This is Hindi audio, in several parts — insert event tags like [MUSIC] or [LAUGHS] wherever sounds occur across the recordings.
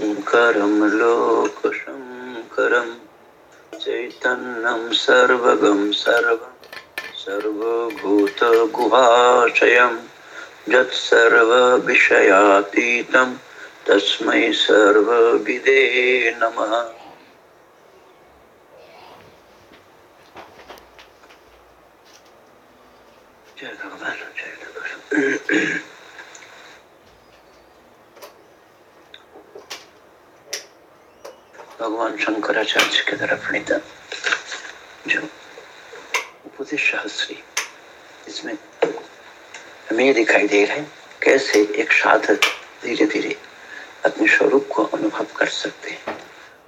शङ्करं लोकशङ्करं चैतन्यं सर्वगं सर्वं सर्वभूतगुहाशयं यत्सर्वविषयातीतं तस्मै सर्वविदे नमः जय भगवान जय भगवान भगवान शंकराचार्य के द्वारा प्रणीत जो उपदेश शास्त्री, इसमें हमें ये दिखाई दे रहा है कैसे एक साधक धीरे धीरे अपने स्वरूप को अनुभव कर सकते हैं।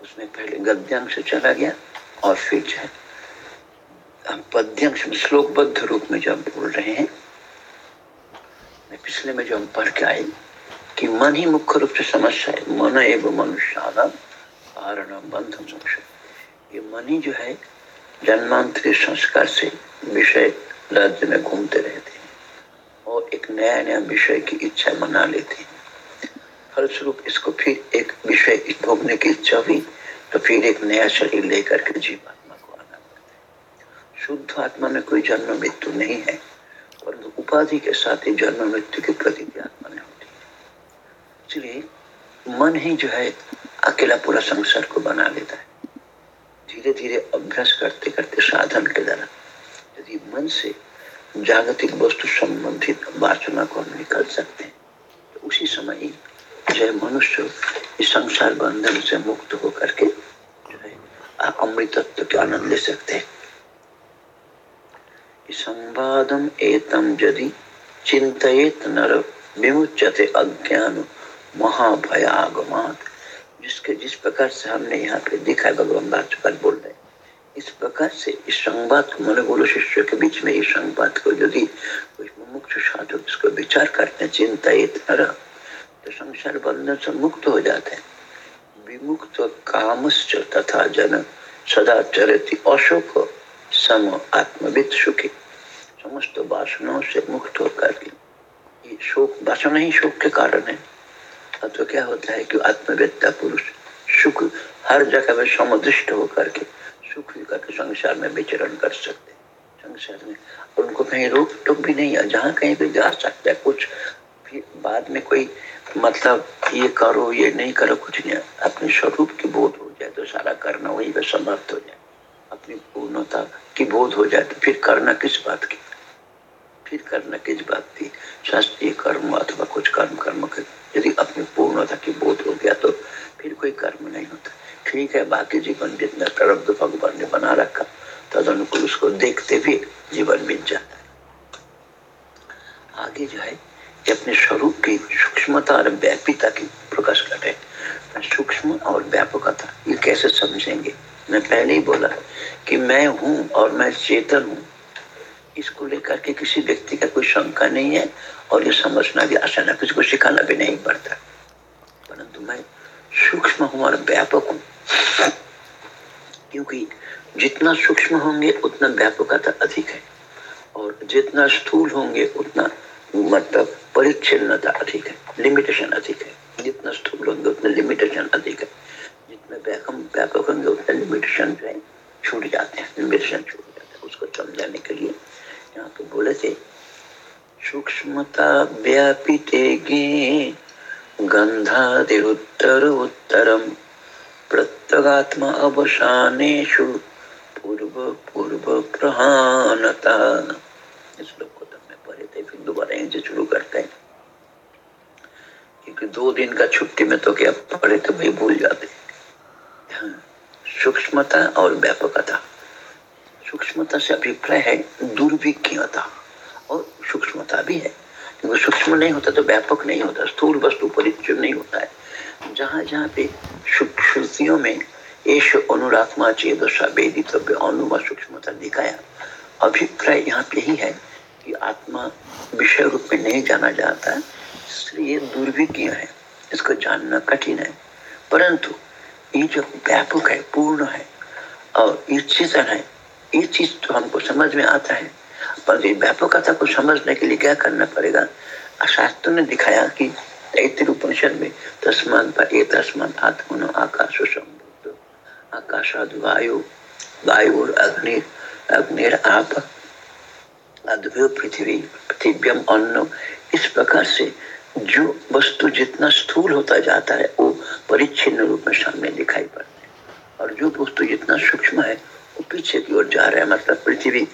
उसमें पहले गद्यांश चला गया और फिर जो है हम पद्यांश में श्लोकबद्ध रूप में जब बोल रहे हैं पिछले में जो हम पढ़ के आए कि मन ही मुख्य रूप से समस्या है, मन एवं मनुष्य कारण बंध मोक्ष ये मन जो है जन्मांतरी संस्कार से विषय राज्य में घूमते रहते हैं और एक नया नया विषय की इच्छा मना लेते हैं। फलस्वरूप इसको फिर एक विषय भोगने की इच्छा हुई तो फिर एक नया शरीर लेकर के जीवात्मा को आना पड़ता है। शुद्ध आत्मा में कोई जन्म मृत्यु नहीं है, परंतु उपाधि के साथ ही जन्म मृत्यु की प्रती आत्मा में होती है। इसलिए मन ही जो है अकेला पूरा संसार को बना लेता है। धीरे धीरे अभ्यास करते करते साधन के द्वारा यदि मन से जागतिक वस्तु संबंधित वासना को हम निकल सकते हैं तो उसी समय ही जय मनुष्य इस संसार बंधन से मुक्त होकर के जो है अमृतत्व के आनंद ले सकते हैं। संवादम एतम यदि चिंतित नर विमुचते अज्ञान महाभयागमात। जिसके जिस प्रकार से हमने यहाँ पे देखा है, भगवान राज्यपाल बोल रहे इस प्रकार से इस संवाद को मन बोलो, शिष्य के बीच में इस संवाद को यदि मुमुक्ष साधक इसको विचार करते चिंता इतना तो संसार बंधन से मुक्त हो जाते हैं। विमुक्त कामश्च तथा जन सदा चरती अशोक सम आत्मविद सुखी। समस्त वासनाओं से मुक्त होकर के शोक वासना ही शोक के कारण है। तो क्या होता है कि आत्मवेत्ता पुरुष सुख हर जगह में समदृष्ट होकर के सुख करके संसार में विचरण कर सकते संसार में उनको कहीं रोक टोक भी नहीं है। जहाँ कहीं भी जा सकता है, कुछ फिर बाद में कोई मतलब ये करो, ये नहीं करो, कुछ नहीं। अपने स्वरूप की बोध हो जाए तो सारा करना वही पे समाप्त हो जाए। अपनी पूर्णता की बोध हो जाए तो फिर करना किस बात की? फिर करना किस बात की? शास्त्रीय कर्म अथवा कुछ कर्म कर्म कर यदि अपनी पूर्णता की बोध हो गया तो फिर कोई कर्म नहीं होता। ठीक है, बाकी जीवन जितना प्रारब्ध भगवान ने बना रखा। तद अनुकूल उसको देखते भी जीवन बीत जाता है। आगे जो है कि अपने स्वरूप की सूक्ष्मता और व्यापीता की प्रकाश करे सूक्ष्म और व्यापकता ये कैसे समझेंगे? मैं पहले ही बोला कि मैं हूँ और मैं चेतन हूँ। इसको लेकर के किसी व्यक्ति का कोई शंका नहीं है और ये समझना भी आसान है, किसी को सिखाना भी नहीं पड़ता। परंतु मैं सूक्ष्म हूँ और व्यापक हूँ। क्योंकि जितना सूक्ष्म होंगे, उतना व्यापकता अधिक है। और जितना स्थूल होंगे, उतना मतलब परिच्छिन्नता अधिक है लिमिटेशन अधिक है। जितना स्थूल होंगे, उतना लिमिटेशन अधिक है। जितना व्यापक होंगे, उतना लिमिटेशन जो है, छूट जाते हैं। लिमिटेशन छूट जाते हैं। उसको समझाने के लिए यहाँ पे बोले थे, सूक्ष्मता व्यापिते गंधादिरुत्तर उत्तरम प्रत्यगात्मा अवसानेशु पूर्व पूर्व प्रहानता इस को तब पढ़े थे, फिर दोबारा यहीं से शुरू करते हैं। क्योंकि दो दिन का छुट्टी में तो क्या पढ़े तो भाई भूल जाते। सूक्ष्मता और व्यापकता। सूक्ष्मता से अभिप्राय है दुर्विज्ञता और सूक्ष्मता भी है। क्योंकि सूक्ष्म नहीं होता तो व्यापक नहीं होता, स्थूल वस्तु परिचय नहीं होता है। जहाँ जहाँ पे श्रुतियों में एश अनुरात्मा चेदशा वेदित अनुमा सूक्ष्मता दिखाया, अभिप्राय यहाँ पे ही है कि आत्मा विषय रूप में नहीं जाना जाता, इसलिए दुर्भिज्ञ है। इसको जानना कठिन है। परंतु ये जो व्यापक है, पूर्ण है, और ये चेतन है ये चीज़ तो हमको समझ में आता है। पर व्यापकता को समझने के लिए क्या करना पड़ेगा? शास्त्र ने दिखाया कि उपनिषद में तस्मात ये तस्मात आत्मनो आकाश संबुद्ध आकाशाद वायु वायु अग्नि, अग्निर आप पृथ्वी पृथ्व्यम अन्न, इस प्रकार से जो वस्तु जितना स्थूल होता जाता है, वो परिच्छिन्न रूप में सामने दिखाई पड़ता है। और जो वस्तु जितना सूक्ष्म है पीछे की ओर जा रहा है मतलब पृथ्वी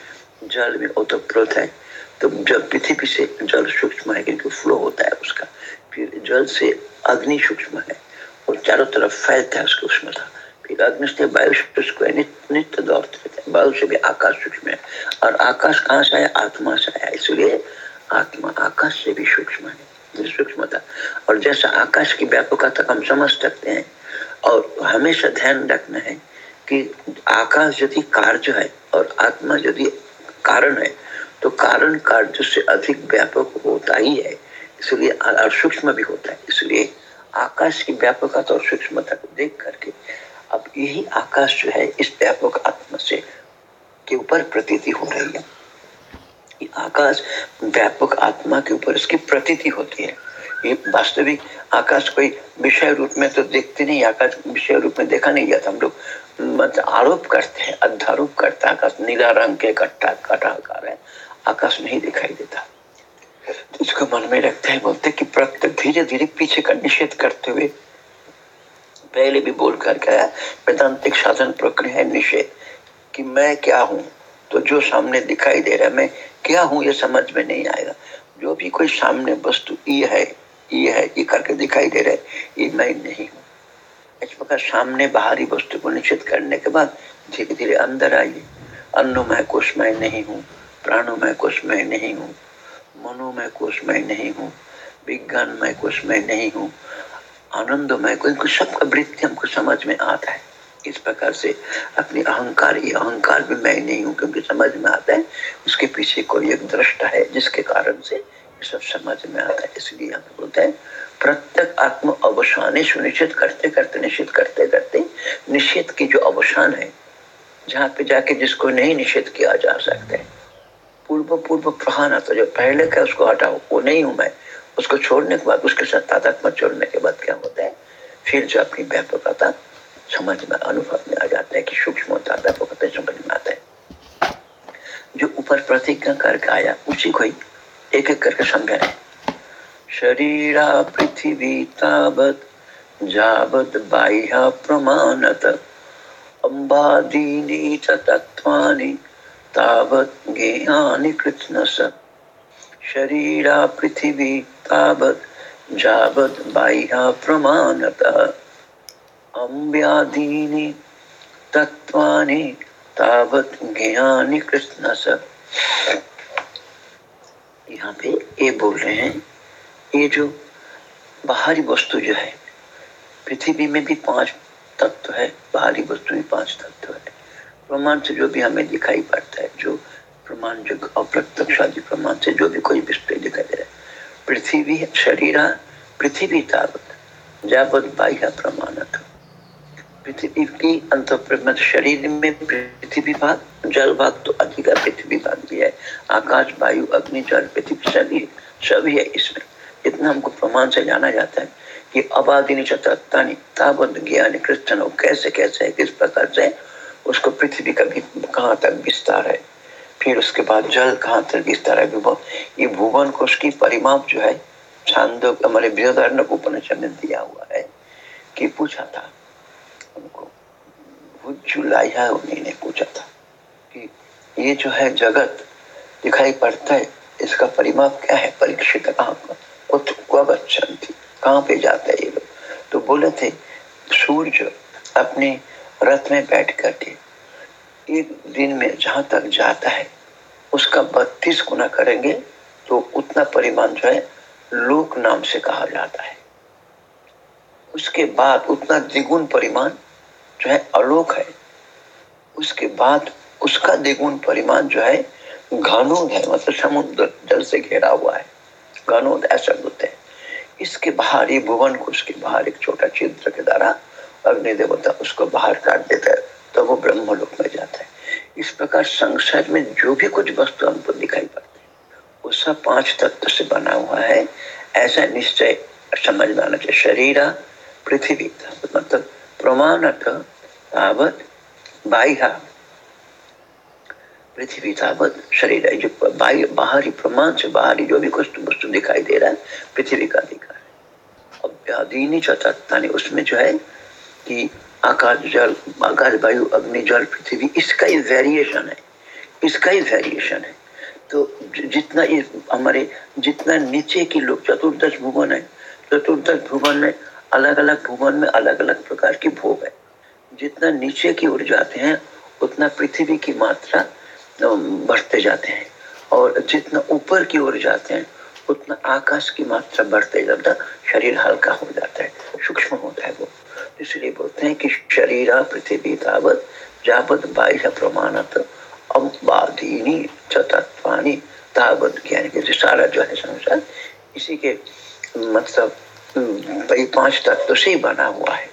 जल में ओतप्रोत है। तो जब पृथ्वी से जल सूक्ष्म है, क्योंकि फ्लो होता है उसका, फिर जल से अग्नि सूक्ष्म है और चारों तरफ़ फैलता है उसकी उष्णता। फिर अग्नि से वायु शुष्क है नित्य दौड़ते रहते हैं। वायु से भी आकाश सूक्ष्म है और आकाश कहाँ से आया? आत्मा से आया। इसलिए आत्मा आकाश से भी सूक्ष्म है सूक्ष्मता। और जैसा आकाश की व्यापकता हम समझ सकते हैं और हमेशा ध्यान रखना है कि आकाश यदि कार्य है और आत्मा यदि कारण है तो कारण कार्य से अधिक व्यापक होता ही है। इसलिए और सूक्ष्म भी होता है। इसलिए आकाश की व्यापकता और सूक्ष्मता को देख करके अब यही आकाश जो है, इस व्यापक आत्मा से के ऊपर प्रतीति हो रही है। आकाश व्यापक आत्मा के ऊपर इसकी प्रतीति होती है। ये वास्तविक आकाश कोई विषय रूप में तो देखते नहीं, आकाश विषय रूप में देखा नहीं जाता हम लोग। मतलब आरोप करते हैं अध्यारोप करते आकाश, नीला रंग के कट्टा कटाकार है। आकाश नहीं दिखाई देता। तो मन में रखते हैं, बोलते कि प्रत्येक धीरे धीरे पीछे का निषेध करते हुए। पहले भी बोल कर गया, वेदांतिक साधन प्रक्रिया है निषेध, कि मैं क्या हूँ? तो जो सामने दिखाई दे रहा है, मैं क्या हूँ, ये समझ में नहीं आएगा। जो भी कोई सामने वस्तु ये है ये है ये करके दिखाई दे रहा है, ये मैं नहीं हूँ। इस प्रकार सामने बाहरी वस्तु को निश्चित करने के बाद धीरे धीरे अंदर आइए। अन्नमय कोषमय नहीं हूँ प्राणोमय कोषमय नहीं हूँ मनोमय कोषमय नहीं हूँ विज्ञानमय कोषमय नहीं हूँ आनंदमय को इनको सबका वृत्ति हमको समझ में आता है। इस प्रकार से अपनी अहंकार, ये अहंकार भी मैं नहीं हूँ क्योंकि समझ में आता है। उसके पीछे कोई एक दृष्टा है जिसके कारण से ये सब समझ में आता है, इसलिए हम बोलते हैं प्रत्येक आत्म अवसाने सुनिश्चित करते करते, निश्चित करते करते, निश्चित की जो अवसान है, जहाँ पे जाके जिसको नहीं निषेध किया जा सकता है। पूर्व पूर्व प्रहान आता जो पहले का उसको हटाओ, वो नहीं हूँ मैं। उसको छोड़ने के बाद, उसके साथ तादात्मा छोड़ने के बाद क्या होता है? फिर जो अपनी व्यापकता समझ में, अनुभव में आ जाता है कि सूक्ष्म व्यापकता समझ में आता है। जो ऊपर प्रतिज्ञा करके आया, उसी को ही एक एक करके समझा रहे शरीरा पृथ्वी तावत, जावत बाह्य प्रमाणत। अम्बादीनी च तत्वानि तावत ज्ञानि कृत्स्नस। शरीरा पृथ्वी तावत, जावत बाह्य प्रमाणत। अम्ब्यादीनि तत्वानि तावत ज्ञानि कृत्स्नस। यहाँ पे ये बोल रहे हैं ये जो बाहरी वस्तु जो है, पृथ्वी में भी पाँच तत्व है, बाहरी वस्तु में पाँच तत्व है। प्रमाण से जो भी हमें दिखाई पड़ता है, जो प्रमाण जो अप्रत्यक्ष आदि प्रमाण से जो भी कोई विषय दिखाई दे रहा है, पृथ्वी शरीर, पृथ्वी तावत जावत बाह्य प्रमाण पृथ्वी की अंत शरीर में पृथ्वी भाग जल भाग तो अधिक पृथ्वी भाग भी है, आकाश, वायु, अग्नि, जल, पृथ्वी सभी सभी है इसमें। इतना हमको प्रमाण से जाना जाता है कि अबादिनी चतरतानी ताबद ज्ञान कृष्ण कैसे कैसे, किस प्रकार से? उसको पृथ्वी का भी कहाँ तक विस्तार है? फिर उसके बाद जल कहाँ तक विस्तार है? भुवन ये भुवन को उसकी परिमाप जो है, छांदो हमारे बृहदारण उपनिषद ने दिया हुआ है कि पूछा था उनको जुलाइया उन्हीं ने पूछा था कि ये जो है जगत दिखाई पड़ता है, इसका परिमाप क्या है? परीक्षित कहाँ थी। कहाँ पे जाता है ये लोग? तो बोले थे सूर्य अपने रथ में बैठ करके एक दिन में जहाँ तक जाता है, उसका बत्तीस गुना करेंगे तो उतना परिमाण जो है, लोक नाम से कहा जाता है। उसके बाद उतना द्विगुण परिमाण जो है, अलोक है। उसके बाद उसका द्विगुण परिमाण जो है घनोद है मतलब समुद्र जल से घेरा हुआ है। घनोद ऐसा होते हैं। इसके बाहर, ये भुवन को उसके बाहर एक छोटा छिद्र के द्वारा अग्नि देवता उसको बाहर काट देता है तो वो ब्रह्मलोक में जाता है। इस प्रकार संसार में जो भी कुछ वस्तु हमको दिखाई पड़ती है, वो सब पाँच तत्व से बना हुआ है। ऐसा निश्चय समझ में आना चाहिए। शरीर, पृथ्वी मतलब प्रमाणत बाह्य पृथ्वी तावत शरीर है, जो बाहरी प्रमाण से बाहरी जो भी कुछ वस्तु दिखाई दे रहा है, पृथ्वी का अधिकार है। अव्याधीनी चतत्तानी उसमें जो है कि आकाश जल, आकाश वायु, अग्नि, जल, पृथ्वी, इसका ही वेरिएशन है, इसका ही वेरिएशन है। तो जितना ये हमारे, जितना नीचे की लोग चतुर्दश भुवन है, चतुर्दश भुवन में अलग अलग भुवन में अलग अलग प्रकार की भोग है। जितना नीचे की ओर जाते हैं, उतना पृथ्वी की मात्रा बढ़ते जाते हैं और जितना ऊपर की ओर जाते हैं, उतना आकाश की मात्रा बढ़ते जाता शरीर हल्का हो जाता है, सूक्ष्म होता है वो। इसलिए बोलते हैं कि शरीर पृथ्वी तावत, जावत बाह्य प्रमाणत अबाधीनी चतत्वानी तावत ज्ञान के। सारा जो है संसार, इसी के मतलब पाँच तत्व से बना हुआ है।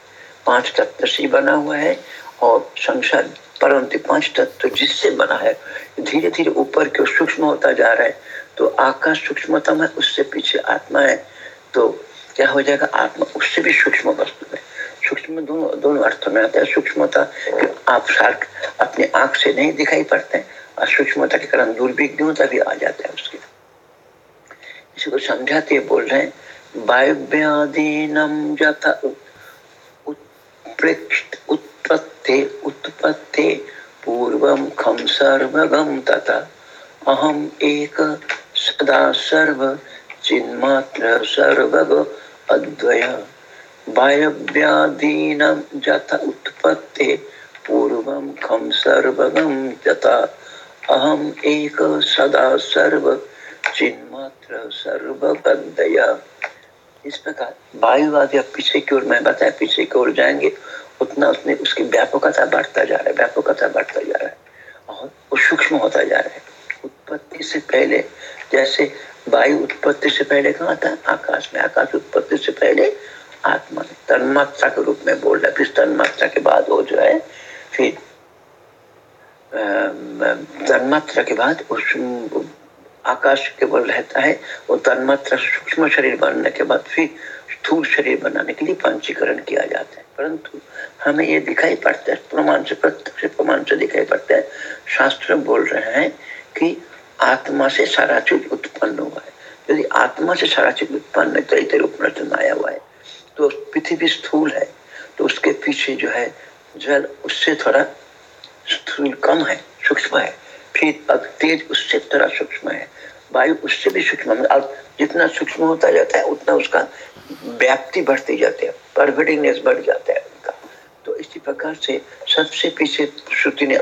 पाँच तत्व से बना हुआ है और संसार परंतु पाँच तत्व तो जिससे बना है धीरे धीरे ऊपर की सूक्ष्म होता जा रहा है तो आकाश सूक्ष्मतम है उससे पीछे आत्मा है तो क्या हो जाएगा? आत्मा उससे भी सूक्ष्म वस्तु है। सूक्ष्म दोनों दोनों अर्थों में आता है। सूक्ष्मता कि आप सार्क अपने आँख से नहीं दिखाई पड़ते और सूक्ष्मता के कारण दुर्विज्ञता भी आ जाता है उसके। इसी को समझाते बोल रहे हैं वायुव्यादीनम जथा उत्पत्ति उत्पत्ति पूर्वम खम सर्वगम तथा अहम एक सदा सर्व, चिन्मात्र सर्वग अद्वय। वायव्यादीनं जथ उत्पत्ते, पूर्वं खं सर्वगं तथा अहम एक सदा सर्व, चिन्मात्र सर्वगदया इस प्रकार वायुवाद या पीछे की ओर, मैं बताया पीछे की ओर जाएँगे। उतना उसने उसकी व्यापकता बढ़ता जा रहा है व्यापकता बढ़ता जा रहा है और वो सूक्ष्म होता जा रहा है। उत्पत्ति से पहले जैसे वायु उत्पत्ति से पहले कहा था आकाश में। आकाश उत्पत्ति से पहले आत्मा तन्मात्रा के रूप में बोल रहा है। फिर तन्मात्रा के बाद वो जो है, फिर तन्मात्रा के बाद उस आकाश केवल रहता है वो तन्मात्रा सूक्ष्म शरीर बनने के बाद फिर स्थूल शरीर बनाने के लिए पंचीकरण किया जाता है। परंतु हमें ये दिखाई पड़ता है प्रमाण से प्रत्यक्ष प्रमाण से दिखाई पड़ता है। शास्त्र बोल रहे हैं कि आत्मा से सारा चीज़ उत्पन्न हुआ है। यदि आत्मा से सारा चीज़ उत्पन्न तो रूप में आया हुआ है तो पृथ्वी स्थूल है तो उसके पीछे जो है जल, उससे थोड़ा स्थूल कम है, सूक्ष्म है। फिर अब तेज, उससे थोड़ा सूक्ष्म है। वायु उससे भी सूक्ष्म जितना सूक्ष्म होता जाता है, उतना उसका व्याप्ति बढ़ती जाती है परवेडिंगनेस बढ़ जाता है उनका। तो इसी प्रकार से सबसे पीछे श्रुति ने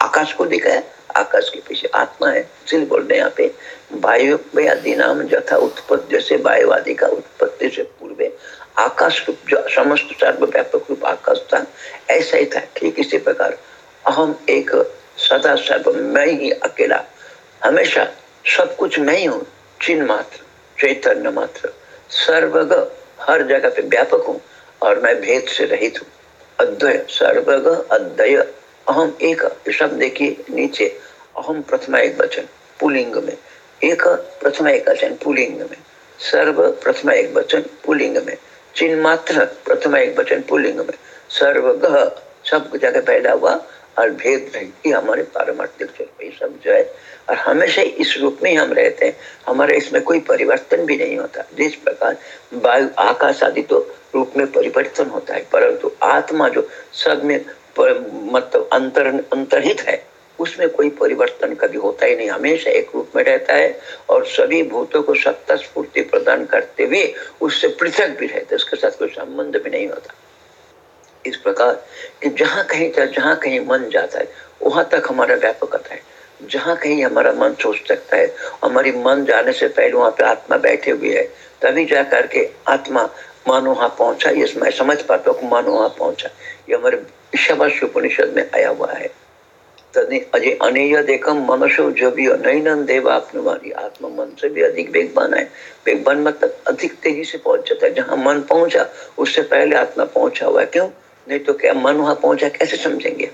आकाश को दिखाया आकाश के पीछे आत्मा है। इसलिए बोल रहे यहाँ पे वायु आदि नाम जथा उत्पत्ति, जैसे वायुवादी का उत्पत्ति से पूर्व आकाश रूप, जो समस्त सर्वव्यापक रूप आकाश था, ऐसा ही था। ठीक इसी प्रकार, अहम एक सदा सर्व मैं ही अकेला, हमेशा सब कुछ मैं ही हूँ चिन्ह मात्र, चैतन्य मात्र। सर्वग हर जगह पे व्यापक हूँ और मैं भेद से रहित हूँ। अद्वय, सर्वग अद्वय। अहम एक शब्द देखिए नीचे, अहम प्रथमा एक वचन, पुलिंग में। एक प्रथमा एक वचन, पुलिंग में। सर्व प्रथमा एक वचन, पुलिंग में। चिन्ह मात्र, प्रथमा एक वचन, पुलिंग में। सर्वगह सब जगह पैदा हुआ और भेद नहीं हमारे पारमार्थिक सब जो है और हमेशा इस रूप में ही हम रहते हैं। हमारे इसमें कोई परिवर्तन भी नहीं होता। जिस प्रकार वायु, आकाश आदि तो रूप में परिवर्तन होता है, परंतु आत्मा जो सब में मतलब अंतर, अंतरहित है, उसमें कोई परिवर्तन कभी होता ही नहीं। हमेशा एक रूप में रहता है और सभी भूतों को सत्ता स्फूर्ति प्रदान करते हुए उससे पृथक भी रहते उसके साथ कोई संबंध भी नहीं होता। इस प्रकार कि जहाँ कहीं जहाँ कहीं मन जाता है, वहाँ तक हमारा व्यापकता है। जहाँ कहीं हमारा मन सोच सकता है, हमारी मन जाने से पहले वहाँ पे आत्मा बैठे हुए है। तभी जा करके आत्मा मानो वहाँ पहुँचा ये मैं समझ पाता हूँ मानो वहाँ पहुँचा। ये हमारे ईशावास्य उपनिषद में आया हुआ है। अजय अनेय देखम मनुष्य जो भी नैनन देव आपनुमानी आत्मा मन से भी अधिक वेगवान है। वेगवान मतलब अधिक तेज़ी से पहुँच जाता है। जहाँ मन पहुँचा, उससे पहले आत्मा पहुँचा हुआ है। क्यों? नहीं तो क्या मन वहाँ पहुँचा, कैसे समझेंगे?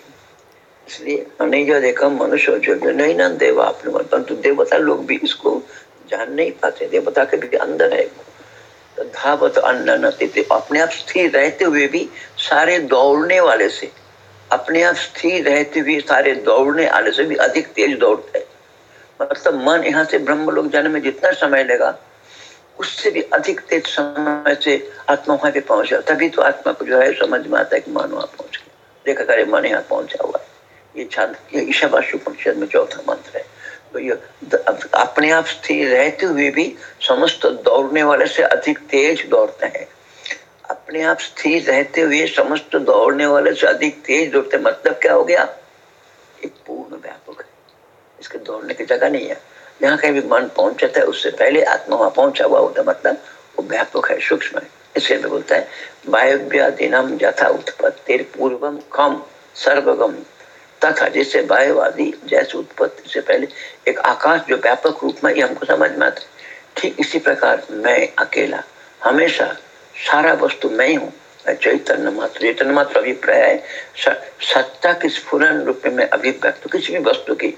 इसलिए अनेय देखम मनुष्य जो भी नैनन देव आपनुमान परंतु देवता लोग भी इसको जान नहीं पाते। देवता के भी अंदर है। तो धावत अन्न नती अपने आप स्थिर रहते हुए भी सारे दौड़ने वाले से, अपने आप स्थिर रहते हुए सारे दौड़ने वाले से भी अधिक तेज दौड़ते हैं। मतलब मन यहाँ से ब्रह्म लोग जाने में जितना समय लगा, उससे भी अधिक तेज समय से आत्मा वहाँ पे पहुँचा तभी तो आत्मा को जो है समझ में आता है कि मन वहाँ पहुँच गया। देखा करे मन यहाँ पहुँचा हुआ है। ये छंद ईशावासी उपनिषद में चौथा मंत्र है। तो ये अपने आप स्थिर रहते हुए भी समस्त दौड़ने वाले से अधिक तेज दौड़ते हैं। अपने आप स्थिर रहते हुए समस्त दौड़ने वाले से अधिक तेज दौड़ते मतलब क्या हो गया? एक पूर्ण व्यापक है। इसके दौड़ने की जगह नहीं है। जहाँ कहीं भी मन पहुँच जाता है, उससे पहले आत्मा वहाँ पहुँचा हुआ होता मतलब वो व्यापक है, सूक्ष्म है। इसलिए बोलता है, वायव्यादिनम यथा उत्पत्ति पूर्वम कम सर्वगम। तथा जैसे वायुवादी जैसे उत्पत्ति से पहले एक आकाश जो व्यापक रूप में हमको समझ में आता ठीक इसी प्रकार मैं अकेला, हमेशा सारा वस्तु मैं ही हूँ चैतन्य मात्र चैतन्य मात्र अभिप्राय है। सत्ता के स्फुरन रूप में मैं अभिव्यक्त, किसी भी वस्तु की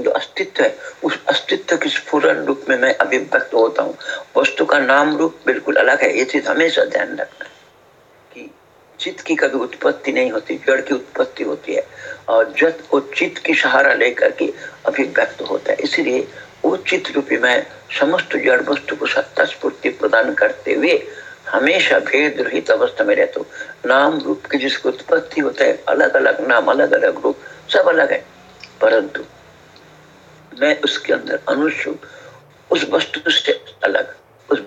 जो अस्तित्व है, उस अस्तित्व के स्फुरन रूप में मैं अभिव्यक्त होता हूँ। वस्तु का नाम रूप बिल्कुल अलग है, ये चीज़ हमेशा ध्यान रखना है। चित्त की कभी उत्पत्ति नहीं होती, जड़ की उत्पत्ति होती है। और जब वो चित्त की सहारा लेकर के अभिव्यक्त होता है। इसलिए वो चित्त रूपी में समस्त जड़ वस्तु को सत्ता स्फूर्ति प्रदान करते हुए हमेशा भेद रहित अवस्था में रहते नाम रूप की जिसकी उत्पत्ति होता है अलग अलग नाम अलग अलग रूप, सब अलग है। परंतु मैं उसके अंदर अनुष्य उस वस्तु से अलग, उस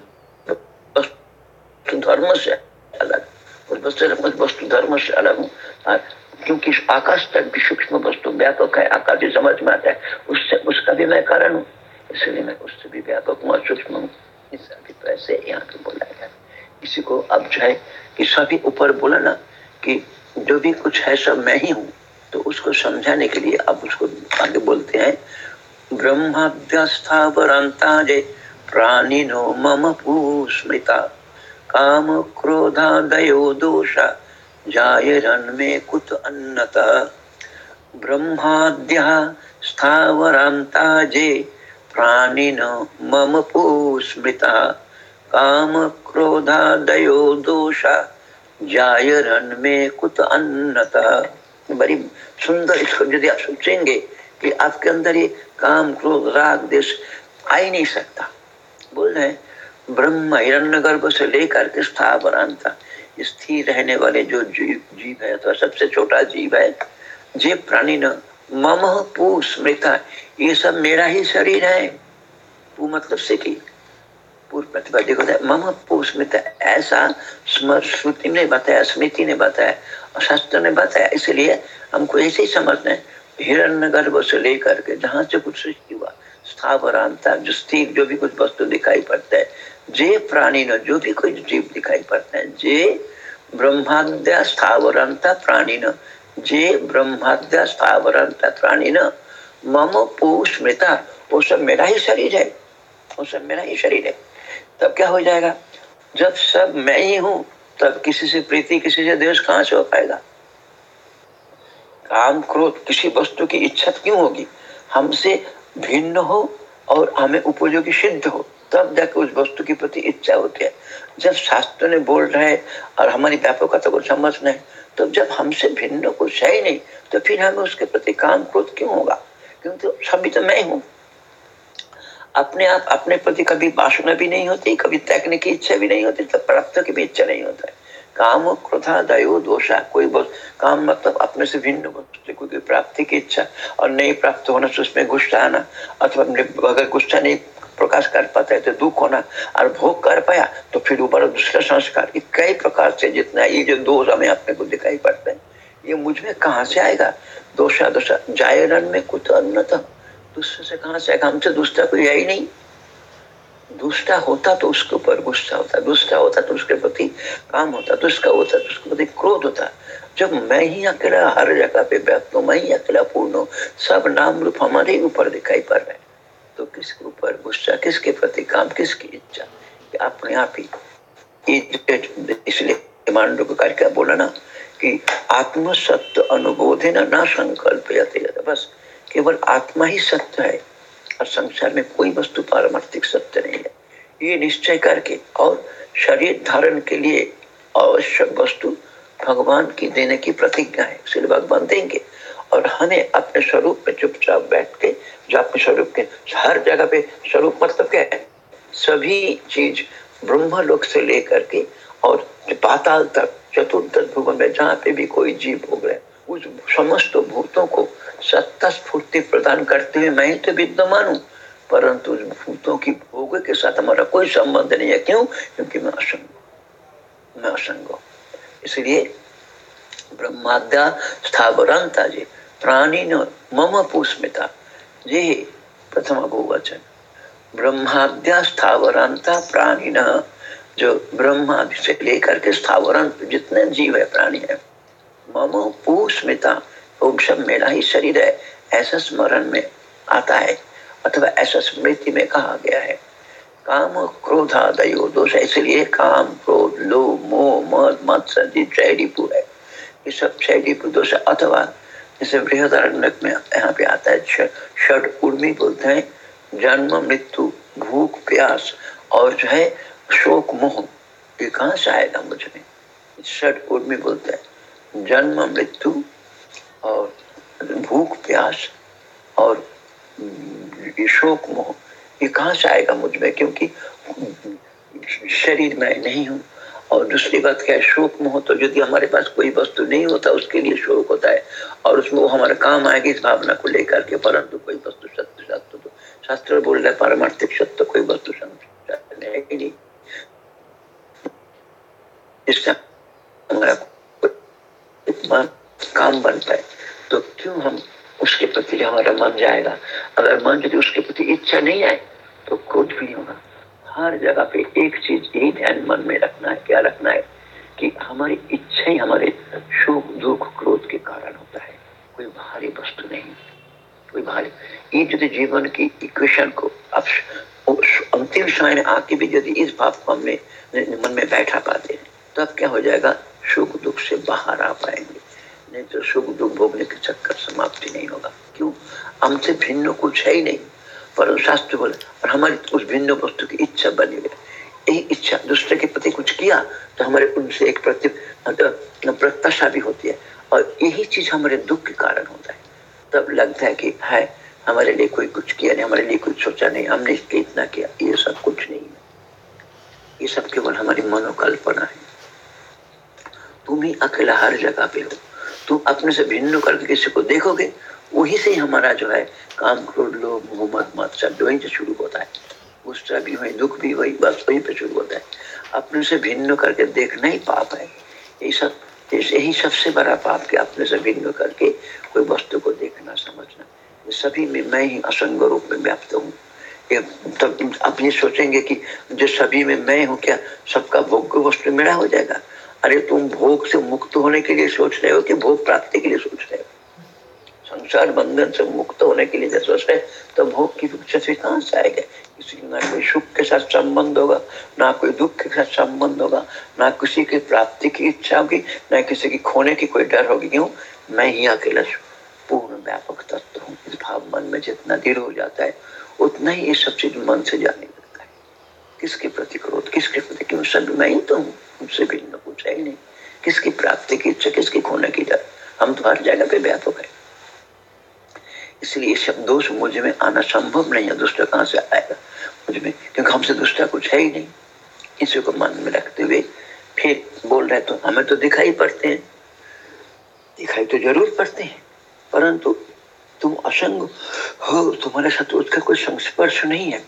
वस्तु धर्म से अलग। वस्तु धर्म से अलग हूँ, क्योंकि आकाश तक भी सूक्ष्म वस्तु व्यापक है, आकाश भी समझ में आता है। उससे, उसका भी मैं कारण हूँ। इसलिए मैं उससे भी व्यापक हूँ सूक्ष्म हूँ। इस अभिप्राय से यहाँ पे बोला गया इसी को अब चाहे कि सभी ऊपर बोला ना कि जो भी कुछ है, सब मैं ही हूँ। तो उसको समझाने के लिए अब उसको आगे बोलते हैं ब्रह्माभ्यस्थावरन्ता जे प्राणिनो मम पूस्मृता। काम क्रोधादयो दोषा जायरन्मे कुत अन्नता। ब्रह्माद्यः स्थावरान्ता जे, प्राणिन मम पूस्मृता। काम क्रोधादयो दोषा जायरन्मे कुत अन्नता। बड़ी सुंदर इसको यदि आप सोचेंगे कि आपके अंदर ये काम क्रोध, राग देश आ ही नहीं सकता। बोल रहे ब्रह्म हिरण्य गर्भ से लेकर के स्थावरांता स्थिर रहने वाले जो जीव जीव है तो सबसे छोटा जीव है जीव प्राणी न, मम, पू, स्मृता, ये सब मेरा ही शरीर है। पू मतलब से की पूर्व होता मम, पू, स्मृत, ऐसा स्मृति ने बताया, स्मृति ने बताया शास्त्र ने बताया, इसलिए हमको ऐसे ही समझना है। हिरण्य गर्भ से लेकर के जहाँ से कुछ सृष्टि हुआ स्थावरांता जो स्थिर, जो भी कुछ वस्तु दिखाई पड़ता है जे प्राणी न जो भी कोई जीव दिखाई पड़ता है स्थावरांता प्राणी न, जे ब्रह्माद्या स्थावरांता प्राणी न, मम स्मृता वो सब मेरा ही शरीर है, वो सब मेरा ही शरीर है। तब क्या हो जाएगा? जब सब मैं ही हूँ, तब किसी से प्रीति, किसी से देश कहाँ से हो पाएगा? काम क्रोध, किसी वस्तु की इच्छा क्यों होगी? हमसे भिन्न हो और हमें उपयोगी सिद्ध हो। तब जाके उस वस्तु के प्रति इच्छा होती है। जब शास्त्र ने बोल रहे और हमारी व्यापकता को समझना है तो जब हमसे भिन्न कुछ है ही नहीं तो फिर हमें उसके प्रति काम क्रोध क्यों होगा? क्योंकि तो सभी तो मैं हूँ। अपने आप अपने प्रति कभी वासना भी नहीं होती, कभी त्यागने की इच्छा भी नहीं होती तब प्राप्त की भी इच्छा नहीं होता है। काम क्रोधा, दयो, दोषा, कोई काम मतलब अपने से भिन्न वस्तु प्राप्ति की इच्छा और नहीं प्राप्त होना से उसमें गुस्सा आना, अथवा अगर गुस्सा नहीं प्रकाश कर पाता है तो दुख होना और भोग कर पाया तो फिर ऊपर दूसरा संस्कार। कई प्रकार से जितना ये जो दोष हमें अपने को दिखाई पड़ते हैं, ये मुझमें कहाँ से आएगा? दोषा दोषा जाय रन में कुछ अन्न दूसरे से कहाँ से आएगा? हमसे दूसरा कोई है ही नहीं। दूसरा होता तो उसके ऊपर गुस्सा होता, दूसरा होता तो उसके प्रति काम होता दूसरा होता तो उसके प्रति क्रोध होता। जब मैं ही अकेला, हर जगह पे व्यक्त हूँ, मैं ही अकेला पूर्ण हूँ, सब नाम रूप हमारे ऊपर दिखाई पड़ रहे तो किसके ऊपर गुस्सा, किसके प्रति काम, किसकी इच्छा? अपने आप ही इसलिए मांडव को कार्य बोला ना, कि आत्म सत्य अनुभोधे ना ना संकल्प बस केवल आत्मा ही सत्य है, और संसार में कोई वस्तु पारमार्थिक सत्य नहीं है। ये निश्चय करके और शरीर धारण के लिए आवश्यक वस्तु भगवान की देने की प्रतिज्ञा है। इसलिए भगवान देंगे। और हमें अपने स्वरूप में चुपचाप बैठ के, जो अपने स्वरूप के हर जगह पे स्वरूप मतलब क्या है? सभी चीज़ ब्रह्म लोक से लेकर के और पाताल तक, चतुर्थ भुवन में जहाँ पे भी कोई जीव हो गए उस समस्त भूतों को सत्ता स्फूर्ति प्रदान करते हुए मैं तो विद्यमान हूँ। परंतु उस भूतों की भोग के साथ हमारा कोई संबंध नहीं है। क्यों? क्योंकि मैं असंग मैं असंग इसलिए ब्रह्माद्या स्थावरांता जी प्राणी न, मम पुष्मिता। ये प्रथम बहुवचन। ब्रह्माद्या स्थावरांता प्राणी न जो ब्रह्मा से लेकर के स्थावरांत जितने जीव है, प्राणी है, मम पुष्मिता सब मेरा ही शरीर है, ऐसा स्मरण में आता है, अथवा ऐसा स्मृति में कहा गया है। काम क्रोधादयो दोष इसलिए काम, क्रोध लो मोह, मद मत्सर्जी चैरिपु है ये सब चैरिपु दोष अथवा जैसे बृहदारण्यक में यहाँ पे आता है। षड उर्मी बोलते हैं। जन्म, मृत्यु, भूख, प्यास और जो है शोक, मोह। ये कहाँ से आएगा मुझ षड उर्मी बोलते हैं। जन्म, मृत्यु और भूख, प्यास और शोक, मोह। ये कहाँ से आएगा मुझमें? क्योंकि शरीर में नहीं हूँ। और दूसरी बात क्या है? शोक, मोह तो यदि हमारे पास कोई वस्तु नहीं होता, उसके लिए शोक होता है। उसमें वो हमारे काम आएगी इस भावना को लेकर के, परंतु कोई वस्तु सत्य सत्य तो शास्त्र बोल रहे पारमार्थिक सत्य कोई वस्तु नहीं। हमारा काम बनता है तो क्यों हम उसके प्रति हमारा मन जाएगा? अगर मन यदि उसके प्रति इच्छा नहीं आए तो क्रोध भी होगा। हर जगह पे एक चीज़ यही ध्यान मन में रखना है, क्या रखना है कि हमारी इच्छा ही हमारे सुख, दुख, क्रोध के कारण होता है। कोई भारी वस्तु नहीं। कोई भारी। ये यदि जीवन की इक्वेशन को अब अंतिम समय में आके भी यदि इस भाव को हमें मन में बैठा पाते हैं तो क्या हो जाएगा? सुख दुख से बाहर आ पाएँगे। नहीं तो सुख दुख भोगने के चक्कर समाप्ति नहीं होगा। क्यों? हमसे भिन्न कुछ है ही नहीं। पर शास्त्र बोले, और हमारी उस भिन्न वस्तु की इच्छा बनी हुई यही इच्छा दूसरे के प्रति कुछ किया तो हमारे उनसे एक प्रति मतलब प्रत्याशा भी होती है। और यही चीज़ हमारे दुख के कारण होता है। तब लगता है कि है हमारे लिए कोई कुछ किया नहीं, हमारे लिए कुछ सोचा नहीं, हमने इसके इतना किया, ये सब कुछ नहीं है। ये सब केवल हमारी मनोकल्पना है। तुम ही अकेला हर जगह पे हो। तुम अपने से भिन्न करके किसी को देखोगे, वही से हमारा जो है, काम क्रोध, लोभ मोहम्मद सब वहीं से शुरू होता है। गुस्सा भी वही दुख भी वही बस वहीं पे शुरू होता है। अपने से भिन्न करके देखना ही पाप है ये सब यही सबसे बड़ा पाप कि अपने से भिन्न करके कोई वस्तु को देखना, समझना। ये सभी में मैं ही असंग रूप में व्याप्त हूँ। तब आप ये सोचेंगे कि जो सभी में मैं हूँ, क्या सबका भोग वस्तु मेरा हो जाएगा? अरे, तुम भोग से मुक्त होने के लिए सोच रहे हो कि भोग प्राप्ति के लिए सोच रहे हो? संसार बंधन से मुक्त होने के लिए जब सोच रहे तो भोग की फिर कहाँ से आएगा? किसी ना कोई सुख के साथ संबंध होगा, ना कोई दुख के साथ संबंध होगा, ना किसी की प्राप्ति की इच्छा होगी, ना किसी की खोने की कोई डर होगी। क्यों? मैं ही अकेला पूर्ण व्यापक तत्व हूँ। इस भाव मन में जितना देर हो जाता है, उतना ही ये सब चीज़ मन से जाने लगता है। किसके प्रति क्रोध, किसके प्रति क्यों? सब मैं ही तो हूँ। उनसे भिन्न कुछ है ही नहीं। किसकी प्राप्ति की इच्छा, किसकी खोने की डर? हम तो हर जगह पे व्यापक है। इसलिए दोष मुझमें आना संभव नहीं है। दुष्ट कहाँ से आएगा? मुझमें, क्योंकि हमसे दुष्ट कुछ है ही नहीं। इसी को मन में रखते हुए फिर बोल रहे तो हमें तो दिखाई पड़ते हैं। दिखाई तो ज़रूर पड़ते हैं, परंतु तुम असंग हो, तुम्हारे साथ उसका कोई संस्पर्श नहीं है।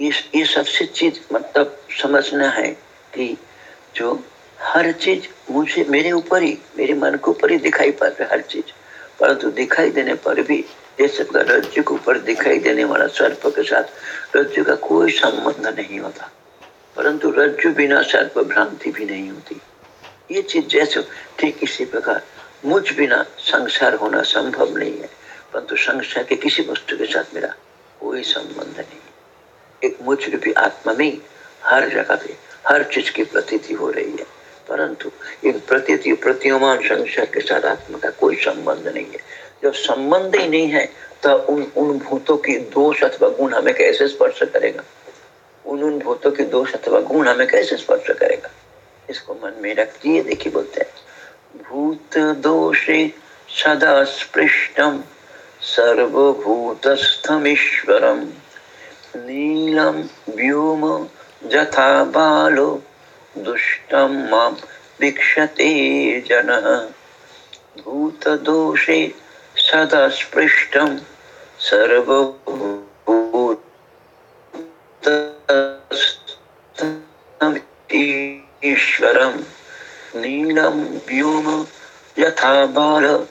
ये ये सबसे चीज़ मतलब समझना है कि जो हर चीज़ मुझे, मेरे ऊपर ही, मेरे मन के ऊपर ही दिखाई पड़ रहा है, हर चीज़। परंतु दिखाई देने पर भी जैसे रज्जु के ऊपर दिखाई देने वाला सर्प के साथ रज्जु का कोई संबंध नहीं होता। परंतु रज्जु बिना सर्प भ्रांति भी नहीं होती। ये चीज़ जैसे ठीक इसी प्रकार, मुझ बिना संसार होना संभव नहीं है। परंतु संसार के किसी वस्तु के साथ मेरा कोई संबंध नहीं। एक मुझ रूपी आत्मा में हर जगह पे हर चीज़ की प्रतीति हो रही है। परंतु इन प्रतीति प्रतीयमान संसार के साथ आत्मा का कोई संबंध नहीं है। जब संबंध ही नहीं है तो उन उन भूतों की दोष अथवा गुण हमें कैसे स्पर्श करेगा? उन उन भूतों के दोष अथवा गुण हमें कैसे स्पर्श करेगा? इसको मन में रखिए देखिए बोलते हैं। भूत दोषे सदा स्पृष्टम, सर्वभूतस्थमीश्वरम। नीलम व्योम जथा बालो। दुष्टम माम वीक्षते जनः। भूतदोषे सदा स्पृष्टं सर्वभूतईश्वरं नीलं व्योम यथा बाल।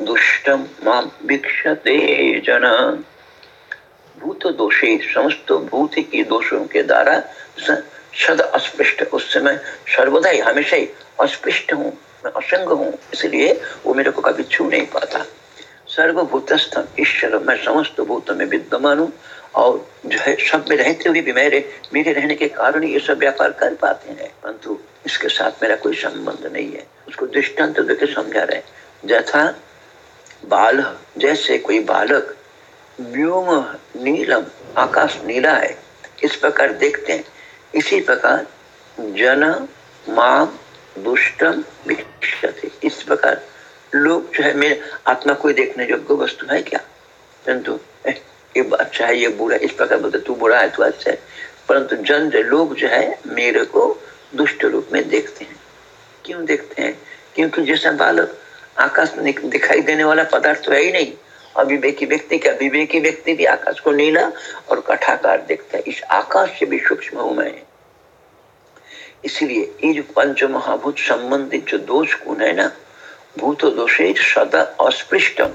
दुष्टम माँ वीक्षते जन। भूत दोषे समस्त भूत के दोषों के द्वारा सद अस्पृष्ट उस समय सर्वदा ही हमेशा ही अस्पृष्ट हूँ, मैं असंग हूँ, इसलिए वो मेरे को कभी छू नहीं पाता। सर्वभूतस्थ ईश्वर, मैं समस्त भूत में विद्यमान हूँ और जो है सब में रहते हुए भी मेरे मेरे रहने के कारण ये सब व्यापार कर पाते हैं। परंतु इसके साथ मेरा कोई संबंध नहीं है। उसको दृष्टांत देकर समझा रहे जैसा बाल जैसे कोई बालक व्योम नीलम, आकाश नीला है, इस प्रकार देखते हैं। इसी प्रकार जन माम दुष्टम इस प्रकार लोग जो है, मेरे आत्मा कोई देखने योग्य वस्तु है क्या? परंतु ये अच्छा है, ये बुरा इस प्रकार बोलते, तू बुरा है, तू अच्छा है। परंतु जन जो, लोग जो है, मेरे को दुष्ट रूप में देखते हैं। क्यों देखते हैं? क्योंकि जैसा बालक आकाश में दिखाई देने वाला पदार्थ तो है ही नहीं। अविवेकी व्यक्ति क्या विवेकी व्यक्ति भी आकाश को नीला और कठाकार देखता है। इस आकाश से भी सूक्ष्म हूँ मैं। इसलिए ये जो पंच महाभूत संबंधित जो दोष गुण है ना, भूत दोषे सदा अस्पृष्टम।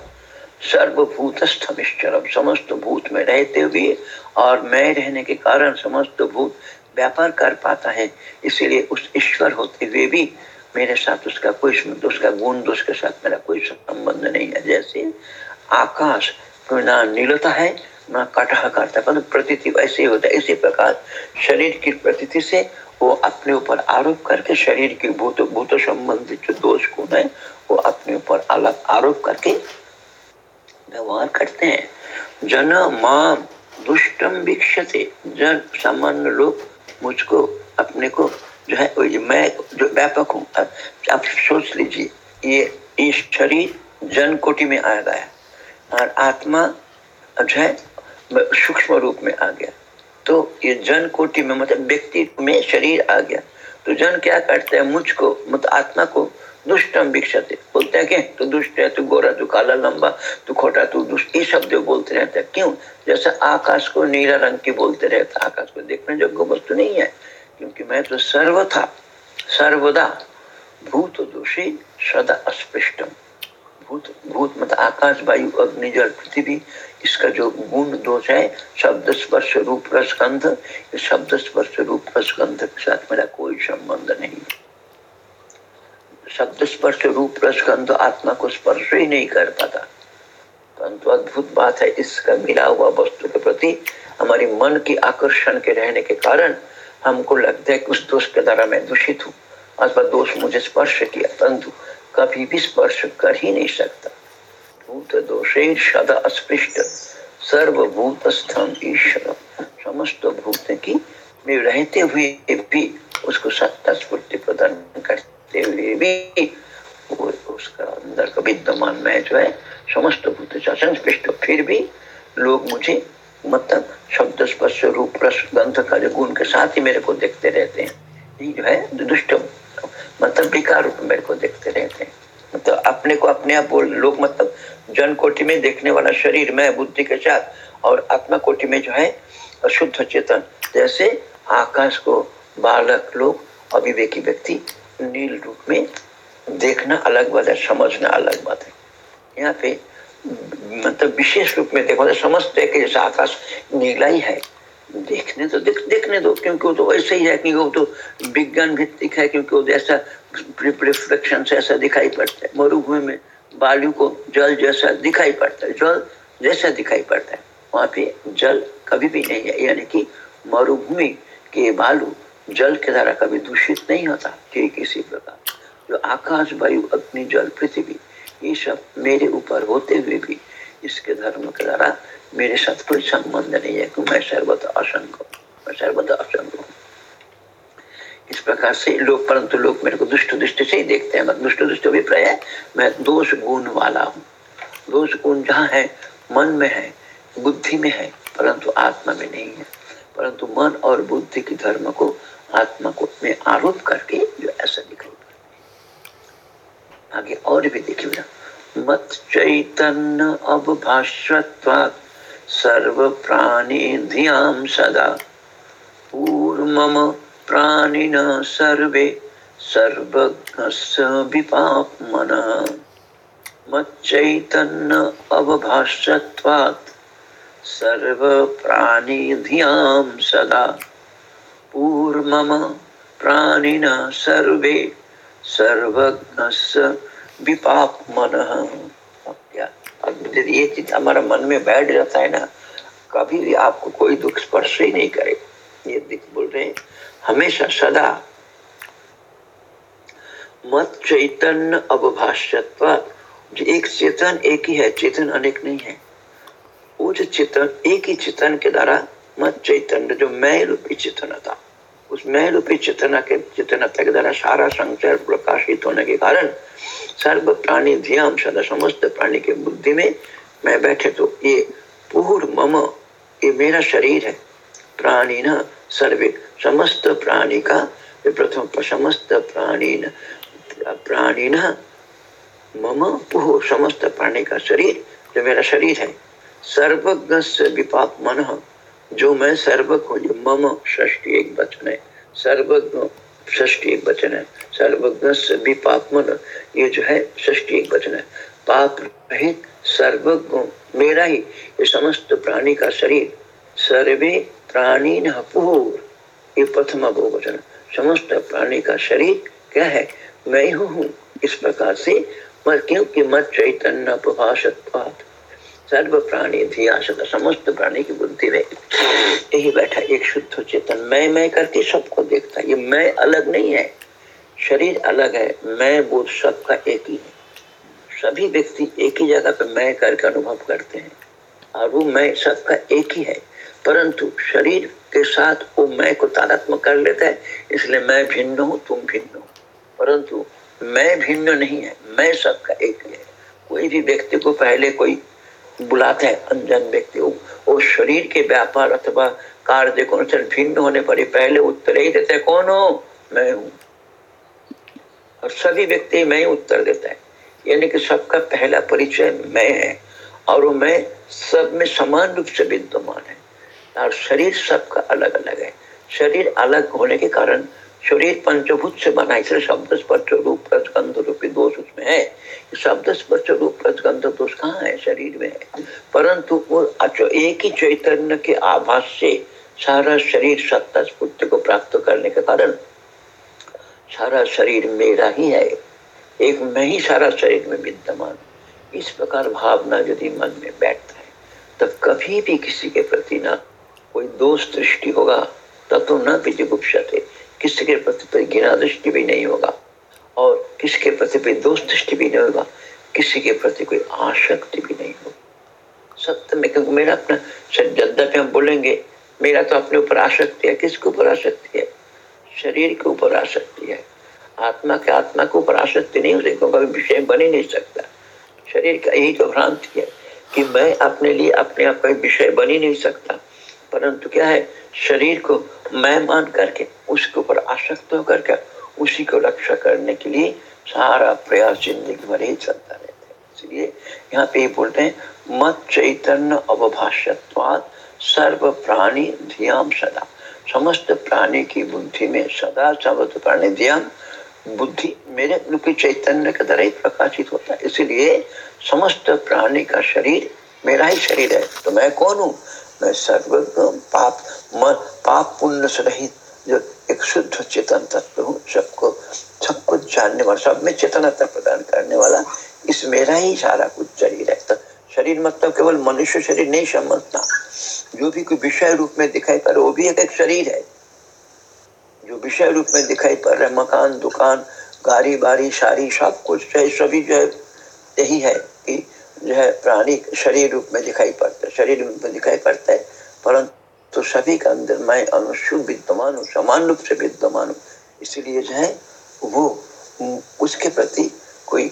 सर्वभूतस्थमिश्चरम। समस्त भूत में रहते हुए और मैं रहने के कारण समस्त भूत व्यापार कर पाता है। इसीलिए उस ईश्वर होते हुए भी मेरे साथ उसका कोई उसका गुण दोष के साथ मेरा कोई संबंध नहीं है। जैसे आकाश ना नीलता है, ना कटह करता है प्रतीति वैसे ही होता है। इसी प्रकार शरीर की प्रतीति से वो अपने ऊपर आरोप करके शरीर के भूत भूत संबंधित जो दोष गुण है, वो अपने ऊपर अलग आरोप करके व्यवहार करते हैं। जन माँ दुष्टम वीक्षते। जन सामान्य लोग मुझको, अपने को जो है मैं जो व्यापक हूँ। आप सोच लीजिए, ये इस शरीर जन कोटि में आया गया और आत्मा जो है सूक्ष्म रूप में आ गया। तो ये जन कोटि में मतलब व्यक्ति में शरीर आ गया। तो जन क्या करते हैं? मुझको मतलब आत्मा को दुष्टम भिक्षते बोलते हैं कि तू दुष्ट है, तू गोरा, तू काला, लंबा, तू खोटा, तू दुष्ट। ये शब्द बोलते रहते हैं, क्यों? जैसे आकाश को नीला रंग की बोलते रहते आकाश को देखने योग्य वस्तु नहीं है। क्योंकि मैं तो सर्व था, सर्वदा भूत दोषी, सदा अस्पृष्टम। भूत भूत मतलब आकाश वायु, अग्नि, जल, पृथ्वी, इसका जो गुण दोष है, शब्द स्पर्श रूप रसगंध शब्द स्पर्श रूप रसगंध के साथ मेरा कोई संबंध नहीं। शब्द स्पर्श रूप रसगंध आत्मा को स्पर्श ही नहीं कर पाता परंतु अद्भुत बात है, इसका मिला हुआ वस्तु के प्रति हमारी मन की आकर्षण के रहने के कारण हमको लगता है कि उस दोष के द्वारा मैं दूषित हूँ। अथवा दोष मुझे स्पर्श किया परंतु कभी भी स्पर्श कर ही नहीं सकता। भूत दोषे सदा अस्पृष्ट। सर्वभूत स्थम ईश्वर। समस्त भूत की में रहते हुए भी उसको सत्ता स्फूर्ति प्रदान करते हुए भी वो उसका अंदर का विद्यमान में जो है, समस्त भूत संस्पृष्ट फिर भी लोग मुझे मतलब शब्द स्पर्श, रूप, रस, गंध का गुण के साथ ही मेरे को देखते रहते हैं। ये जो है, दुष्ट मतलब विकार रूप मेरे को देखते रहते हैं। मतलब अपने को अपने आप बोल लोग मतलब जन कोटि में देखने वाला शरीर में, बुद्धि के साथ और आत्मा कोटि में जो है शुद्ध चेतन। जैसे आकाश को बालक लोग अभिवेकी व्यक्ति नील रूप में देखना अलग बात है, समझना अलग बात है। यहाँ पे मतलब विशेष रूप में देखो समझते कि जैसे आकाश नीला ही है। देखने तो देख, देखने दो, क्योंकि वो तो वैसे ही है क्योंकि वो तो विज्ञान भित्तिक है, क्योंकि वो जैसा रिफ्लेक्शन से ऐसा दिखाई पड़ता है। मरुभूमि में बालू को जल जैसा दिखाई पड़ता है, जल जैसा दिखाई पड़ता है। वहाँ पे जल कभी भी नहीं है, यानी कि मरुभूमि के बालू जल के द्वारा कभी दूषित नहीं होता, ठीक इसी प्रकार। जो आकाश, वायु, अग्नि, जल, पृथ्वी, ये सब मेरे ऊपर होते हुए भी इसके धर्म के द्वारा मेरे साथ कोई संबंध नहीं है कि मैं सर्वत असंग मैं सर्वदा असंग इस प्रकार से लोग परंतु लोग मेरे को दुष्ट दृष्टि से ही देखते हैं दुष्ट दृष्टि अभिप्राय है मैं दोष गुण वाला हूँ दोष गुण जहाँ है मन में है बुद्धि में है परंतु आत्मा में नहीं है परंतु मन और बुद्धि की धर्म को आत्मा को में आरोप करके जो ऐसा दिखाई आगे और भी देखिए मत चैतन्य अब सर्व प्राणी धियाम सदा। पूर्वम प्राणिन सर्वे सर्वज्ञस्य विपाप्मनः मच्चैतन्य अवभाष्यत्वात् सर्वप्राणिधियाँ सदा। पूर्वम प्राणिन सर्वे सर्वज्ञस्य विपाप्मनः क्या ये चीज़ हमारा मन में बैठ जाता है ना, कभी भी आपको कोई दुख स्पर्श ही नहीं करे। ये दिख बोल रहे हैं, हमेशा सदा। मत चैतन्य अवभाष्यत्व। जो एक चेतन एक ही है, चेतन अनेक नहीं है। वो जो चेतन, एक ही चेतन के द्वारा मत चैतन्य, जो मैं रूपी चेतनता उस मैं रूपी चेतना के चेतनता के द्वारा सारा संचार प्रकाशित होने के कारण सर्व प्राणी ध्यान सदा समस्त प्राणी के बुद्धि में मैं बैठे तो ये पूर्व मम, ये मेरा शरीर है। प्राणी न, सर्वे, समस्त प्राणी का प्रथम समस्त प्राणी प्राणी न, मम पुह समस्त प्राणी का शरीर जो मेरा शरीर है। सर्वज्ञ विपाप मन। जो मैं सर्वज्ञ हूँ, जो मम ष्टी एक वचन है, सर्वज्ञ ष्टी एक वचन है, सर्वज्ञ विपाप मन ये जो है ष्टी एक वचन है। पाप रहित सर्वज्ञ मेरा ही, ये समस्त प्राणी का शरीर, सर्वे प्राणी न ये प्रथम बहुवचन समस्त प्राणी का शरीर क्या है? मैं हूँ इस प्रकार से क्योंकि मत चैतन्य प्रभाषत्वात। सर्व प्राणी धिया समस्त प्राणी की बुद्धि में यही बैठा, एक शुद्ध चेतन। मैं मैं करके सबको देखता। ये मैं अलग नहीं है। शरीर अलग है। मैं बोध सबका एक ही है। सभी व्यक्ति एक ही जगह पे मैं करके अनुभव करते हैं। और वो मैं, सबका एक ही है। परंतु शरीर के साथ वो मैं को तारत्म कर लेता है, इसलिए मैं भिन्न हूँ, तुम भिन्न हो। परंतु मैं भिन्न नहीं है। मैं सबका एक ही है। कोई भी व्यक्ति को पहले कोई बुलाते हैं अनजन व्यक्ति वो शरीर के व्यापार अथवा कार्य को भिन्न होने पर ही पहले उत्तर ही देते कौन हो? मैं हूँ। और सभी व्यक्ति मैं ही उत्तर देता है। यानी कि सबका पहला परिचय मैं है। और वो मैं सब में समान रूप से विद्यमान है। और शरीर सबका अलग अलग है। शरीर अलग होने के कारण शरीर पंचभूत से बना, इसलिए शब्द स्पर्श रूप गंध रूपी दोष उसमें है। शब्द स्पर्श रूप गंध दोष कहाँ है? शरीर में है। परंतु वो एक ही चैतन्य के आभास से सारा शरीर सत्ता स्फूर्ति को प्राप्त करने के कारण सारा शरीर मेरा ही है। एक मैं ही सारा शरीर में विद्यमान। इस प्रकार भावना यदि मन में बैठता है, तब कभी भी किसी के प्रति ना कोई दोष दृष्टि होगा, तब तो न है किसी के प्रति कोई घृणा दृष्टि भी नहीं होगा और किसी के प्रति कोई दोष दृष्टि भी नहीं होगा, किसी के प्रति कोई आसक्ति भी नहीं होगी। सत्य में क्योंकि मेरा अपना यद्यपि हम बोलेंगे, मेरा तो अपने ऊपर आसक्ति है, किसके ऊपर आसक्ति है? शरीर के ऊपर आसक्ति है। आत्मा के आत्मा के ऊपर आसक्ति नहीं हो सकती कभी विषय बन ही नहीं सकता। शरीर का यही तो भ्रांति है कि मैं अपने लिए अपने आप का विषय बन ही नहीं सकता। परंतु क्या है? शरीर को मैं मान करके, उसके ऊपर आसक्त होकर के उसी को रक्षा करने के लिए सारा प्रयास ज़िंदगी भर ही चलता रहता है। इसलिए यहाँ पे बोलते हैं, मत चैतन्य अवभाष्यवाद सर्व प्राणी ध्यान सदा। समस्त प्राणी की बुद्धि में सदा समस्त प्राणी ध्यान बुद्धि मेरे रूपी चैतन्य के द्वारा ही प्रकाशित होता है। इसलिए समस्त प्राणी का शरीर मेरा ही शरीर है तो मैं कौन हूँ? सर्वज्ञ पाप मन पाप पुण्य से रहित जो एक शुद्ध चेतन तत्व हूँ सबको सब कुछ जानने वाला सब में चेतनता प्रदान करने वाला इस मेरा ही सारा कुछ शरीर है। तो शरीर मतलब केवल मनुष्य शरीर नहीं समझता जो भी कोई विषय रूप में दिखाई पड़ वो भी एक, एक शरीर है। जो विषय रूप में दिखाई पड़ रहा है मकान दुकान गाड़ी बाड़ी सारी सब कुछ है सभी जो है यही है कि जो है प्राणी शरीर रूप में दिखाई पड़ता है, शरीर रूप में दिखाई पड़ता है। परंतु तो सभी का अंदर मैं अनुशु विद्यमान हूँ, समान रूप से विद्यमान हूँ। इसलिए जो है, वो उसके प्रति कोई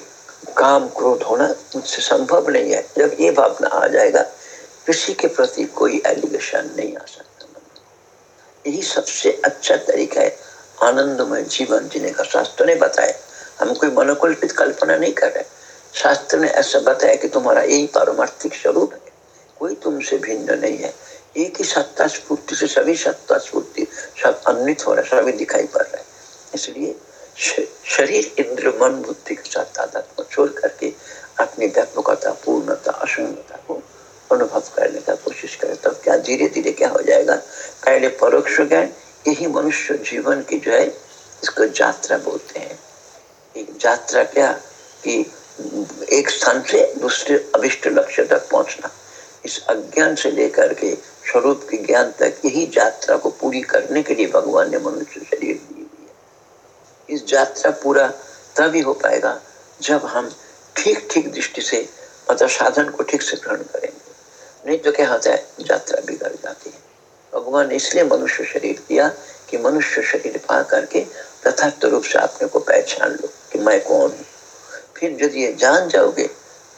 काम क्रोध होना मुझसे संभव नहीं है। जब ये भावना आ जाएगा, किसी के प्रति कोई एलिगेशन नहीं आ सकता। यही सबसे अच्छा तरीका है, आनंदमय जीवन जीने का शास्त्र ने बताया। हम कोई मनोकल्पित कल्पना नहीं कर रहे। शास्त्र ने ऐसा बताया कि तुम्हारा यही पारमार्थिक स्वरूप है। कोई तुमसे भिन्न नहीं है। एक ही सत्ता स्फूर्ति से सभी सत्ता स्फूर्ति, सब अन्वित हो रहा है, सभी दिखाई पड़ रहा है। इसलिए शरीर, इंद्र, मन, बुद्धि के साथ तादात्म छोड़ करके अपनी व्यापकता, पूर्णता, अशून्यता को अनुभव करने का कोशिश करें, तब क्या धीरे धीरे क्या हो जाएगा? पहले परोक्ष ज्ञान, यही मनुष्य जीवन की जो है, इसको यात्रा बोलते हैं। एक यात्रा क्या? कि एक स्थान से दूसरे अभिष्ट लक्ष्य तक पहुँचना। इस अज्ञान से लेकर के स्वरूप के ज्ञान तक यही यात्रा को पूरी करने के लिए भगवान ने मनुष्य शरीर दी हुई है। इस यात्रा पूरा तभी हो पाएगा जब हम ठीक ठीक दृष्टि से मतलब साधन को ठीक से ग्रहण करेंगे। नहीं तो क्या होता है, यात्रा बिगड़ जाती है। भगवान ने इसलिए मनुष्य शरीर दिया कि मनुष्य शरीर पा करके तथार्थ रूप से अपने को पहचान लो कि मैं कौन हूँ। फिर यदि ये जान जाओगे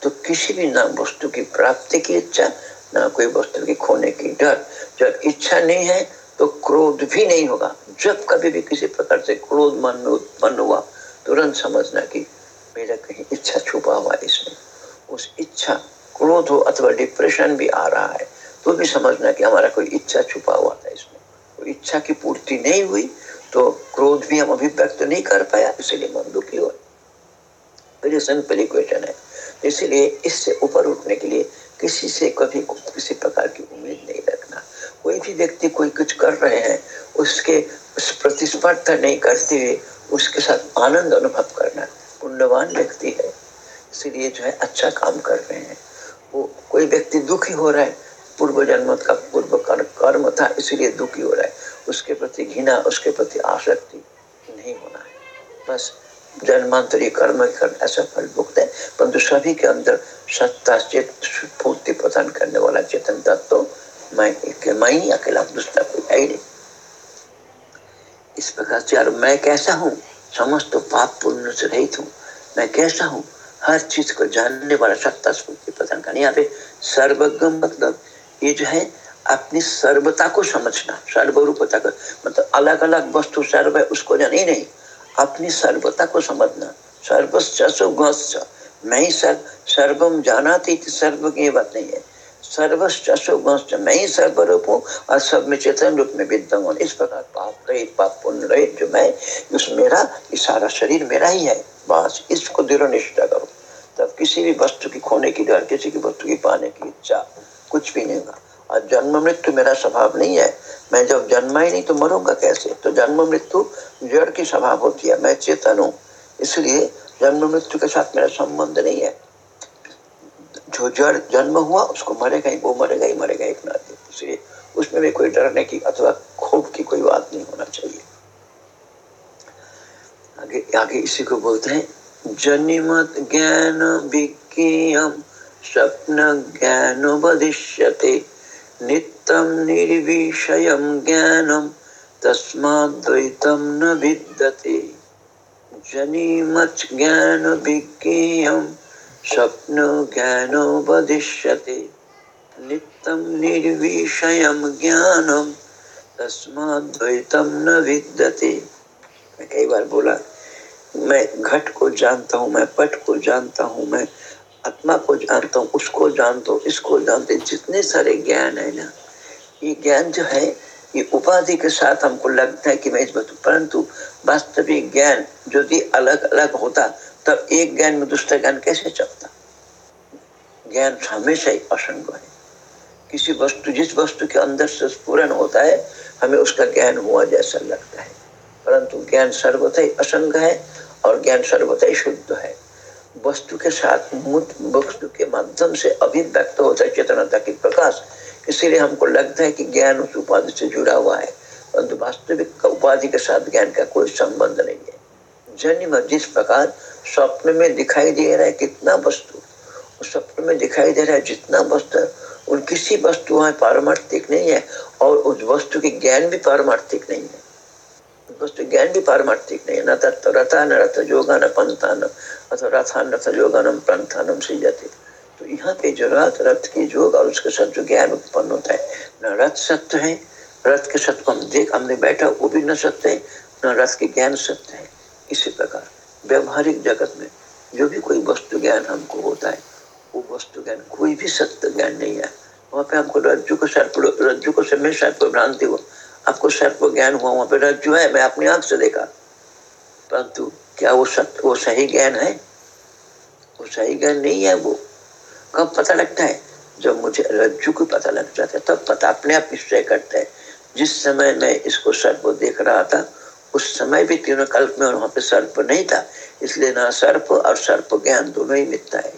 तो किसी भी ना वस्तु की प्राप्ति की इच्छा, ना कोई वस्तु की खोने की डर, जब इच्छा नहीं है तो क्रोध भी नहीं होगा। जब कभी भी किसी प्रकार से क्रोध मन में उत्पन्न हुआ तुरंत समझना कि मेरा कहीं इच्छा छुपा हुआ इसमें। उस इच्छा, क्रोध हो अथवा डिप्रेशन भी आ रहा है तो भी समझना कि हमारा कोई इच्छा छुपा हुआ है इसमें। कोई इच्छा की पूर्ति नहीं हुई तो क्रोध भी हम अभिव्यक्त नहीं कर पाया, इसीलिए मन दुखी हो मेरी सिंपल इक्वेशन है। इसीलिए इससे ऊपर उठने के लिए किसी से कभी किसी प्रकार की उम्मीद नहीं रखना। कोई भी व्यक्ति कोई कुछ कर रहे हैं, उसके उस प्रतिस्पर्धा नहीं करते हुए उसके साथ आनंद अनुभव करना पुण्यवान व्यक्ति है। इसीलिए जो है अच्छा काम कर रहे हैं। वो कोई व्यक्ति दुखी हो रहा है, पूर्व जन्म का पूर्व कर्म था, इसीलिए दुखी हो रहा है। उसके प्रति घृणा, उसके प्रति आसक्ति नहीं होना है। बस जन्मांतरी कर्म कर, ऐसा फल भुगत है। परंतु सभी के अंदर सत्ता, चेत पूर्ति प्रदान करने वाला चेतन तत्व तो मैं मैं अकेला, दूसरा कोई है ही नहीं। इस प्रकार से यार, मैं कैसा हूँ? समस्त पाप पुण्य से रहित हूँ। मैं कैसा हूँ? हर चीज़ को जानने वाला, सत्ता स्फूर्ति प्रदान करना। यहाँ पे सर्वज्ञ मतलब ये जो है, अपनी सर्वता को समझना, सर्वरूपता को। मतलब अलग अलग वस्तु, सर्व है, उसको जान ही नहीं। अपनी सर्वता को समझना। सर्वस्व मैं ही सर्व सर्वम जाना थी सर्व की बात नहीं है। सर्वस्व मैं ही सर्वरूप हूँ और सब में चेतन रूप में विद्यमान इस प्रकार पाप रहित, पाप पुण्य रहित जो मैं, उस मेरा, ये सारा शरीर मेरा ही है। बस इसको दृढ़ निष्ठा करो। तब किसी भी वस्तु की खोने की डर, किसी की वस्तु की पाने की इच्छा कुछ भी नहीं होगा। और जन्म मृत्यु मेरा स्वभाव नहीं है। मैं जब जन्मा ही नहीं तो मरूँगा कैसे? तो जन्म मृत्यु जड़ की स्वभाव होती है। मैं चेतन हूँ। इसलिए जन्म मृत्यु के साथ मेरा संबंध नहीं है। जो जड़ जन्म हुआ, उसको मरेगा ही, वो मरेगा ही, मरेगा नाते इसलिए उसमें भी कोई डरने की अथवा खोप की कोई बात नहीं होना चाहिए। आगे आगे इसी को बोलते हैं जनिमत ज्ञान विज्ञेयम, स्वप्न ज्ञान वदिष्यते नित्यम निर्विषयम ज्ञानम तस्माद्वैतम न विद्यते जनिमत ज्ञान विज्ञेयम स्वप्न ज्ञान वदिष्यते। नित्यम निर्विषयम न विद्यते कई बार बोला, मैं घट को जानता हूँ, मैं पट को जानता हूँ, मैं आत्मा को जानता हूँ, उसको जानता हूँ, इसको जानते जितने सारे ज्ञान है ना, ये ज्ञान जो है, ये उपाधि के साथ हमको लगता है कि मैं इस बात परंतु वास्तविक ज्ञान यदि अलग अलग होता, तब एक ज्ञान में दूसरा ज्ञान कैसे चलता? ज्ञान हमेशा ही असंग है। किसी वस्तु, जिस वस्तु के अंदर से पूर्ण होता है, हमें उसका ज्ञान हुआ जैसा लगता है। परंतु ज्ञान सर्वथा असंग है और ज्ञान सर्वथा शुद्ध है। वस्तु के साथ वस्तु के माध्यम से अभिव्यक्त होता है चेतनता की प्रकाश। इसीलिए हमको लगता है कि ज्ञान उस उपाधि से जुड़ा हुआ है, परंतु वास्तविक उपाधि के साथ ज्ञान का कोई संबंध नहीं है। जन्म जिस प्रकार स्वप्न में दिखाई दे रहा है, कितना वस्तु स्वप्न में दिखाई दे रहा है, जितना वस्तु उन किसी वस्तु पारमार्थिक नहीं है, और उस वस्तु के ज्ञान भी पारमार्थिक नहीं है। वस्तु ज्ञान भी पारमार्थिक नहीं है। न तत्व रथा न रथ योगा न पंथान अथवा रथान रथ योगानम पंथानम से जाते तो यहाँ पे जो रथ रथ की योग और उसके साथ जो ज्ञान उत्पन्न होता है, न रथ सत्य है, रथ के सत्य हम देख, हमने बैठा, वो भी न सत्य है, न रथ के ज्ञान सत्य है। इसी प्रकार व्यवहारिक जगत में जो भी कोई वस्तु ज्ञान हमको होता है, वो वस्तु ज्ञान, कोई भी सत्य ज्ञान नहीं है। वहाँ पे हमको रज्जु को सर्प रज्जु को समय सर्प भ्रांति हो। आपको सर्प ज्ञान हुआ वहाँ पर रज्जु है, मैं अपनी आँख से देखा। परंतु क्या वो सत्य वो सही ज्ञान है? वो सही ज्ञान नहीं है वो। कब पता लगता है? जब मुझे रज्जु को पता लग जाता है, तब पता अपने आप निश्चय करता है। जिस समय मैं इसको सर्प देख रहा था, उस समय भी तीनों कल्प में वहाँ पे सर्प नहीं था। इसलिए ना सर्प और सर्प ज्ञान दोनों ही मिथ्या है।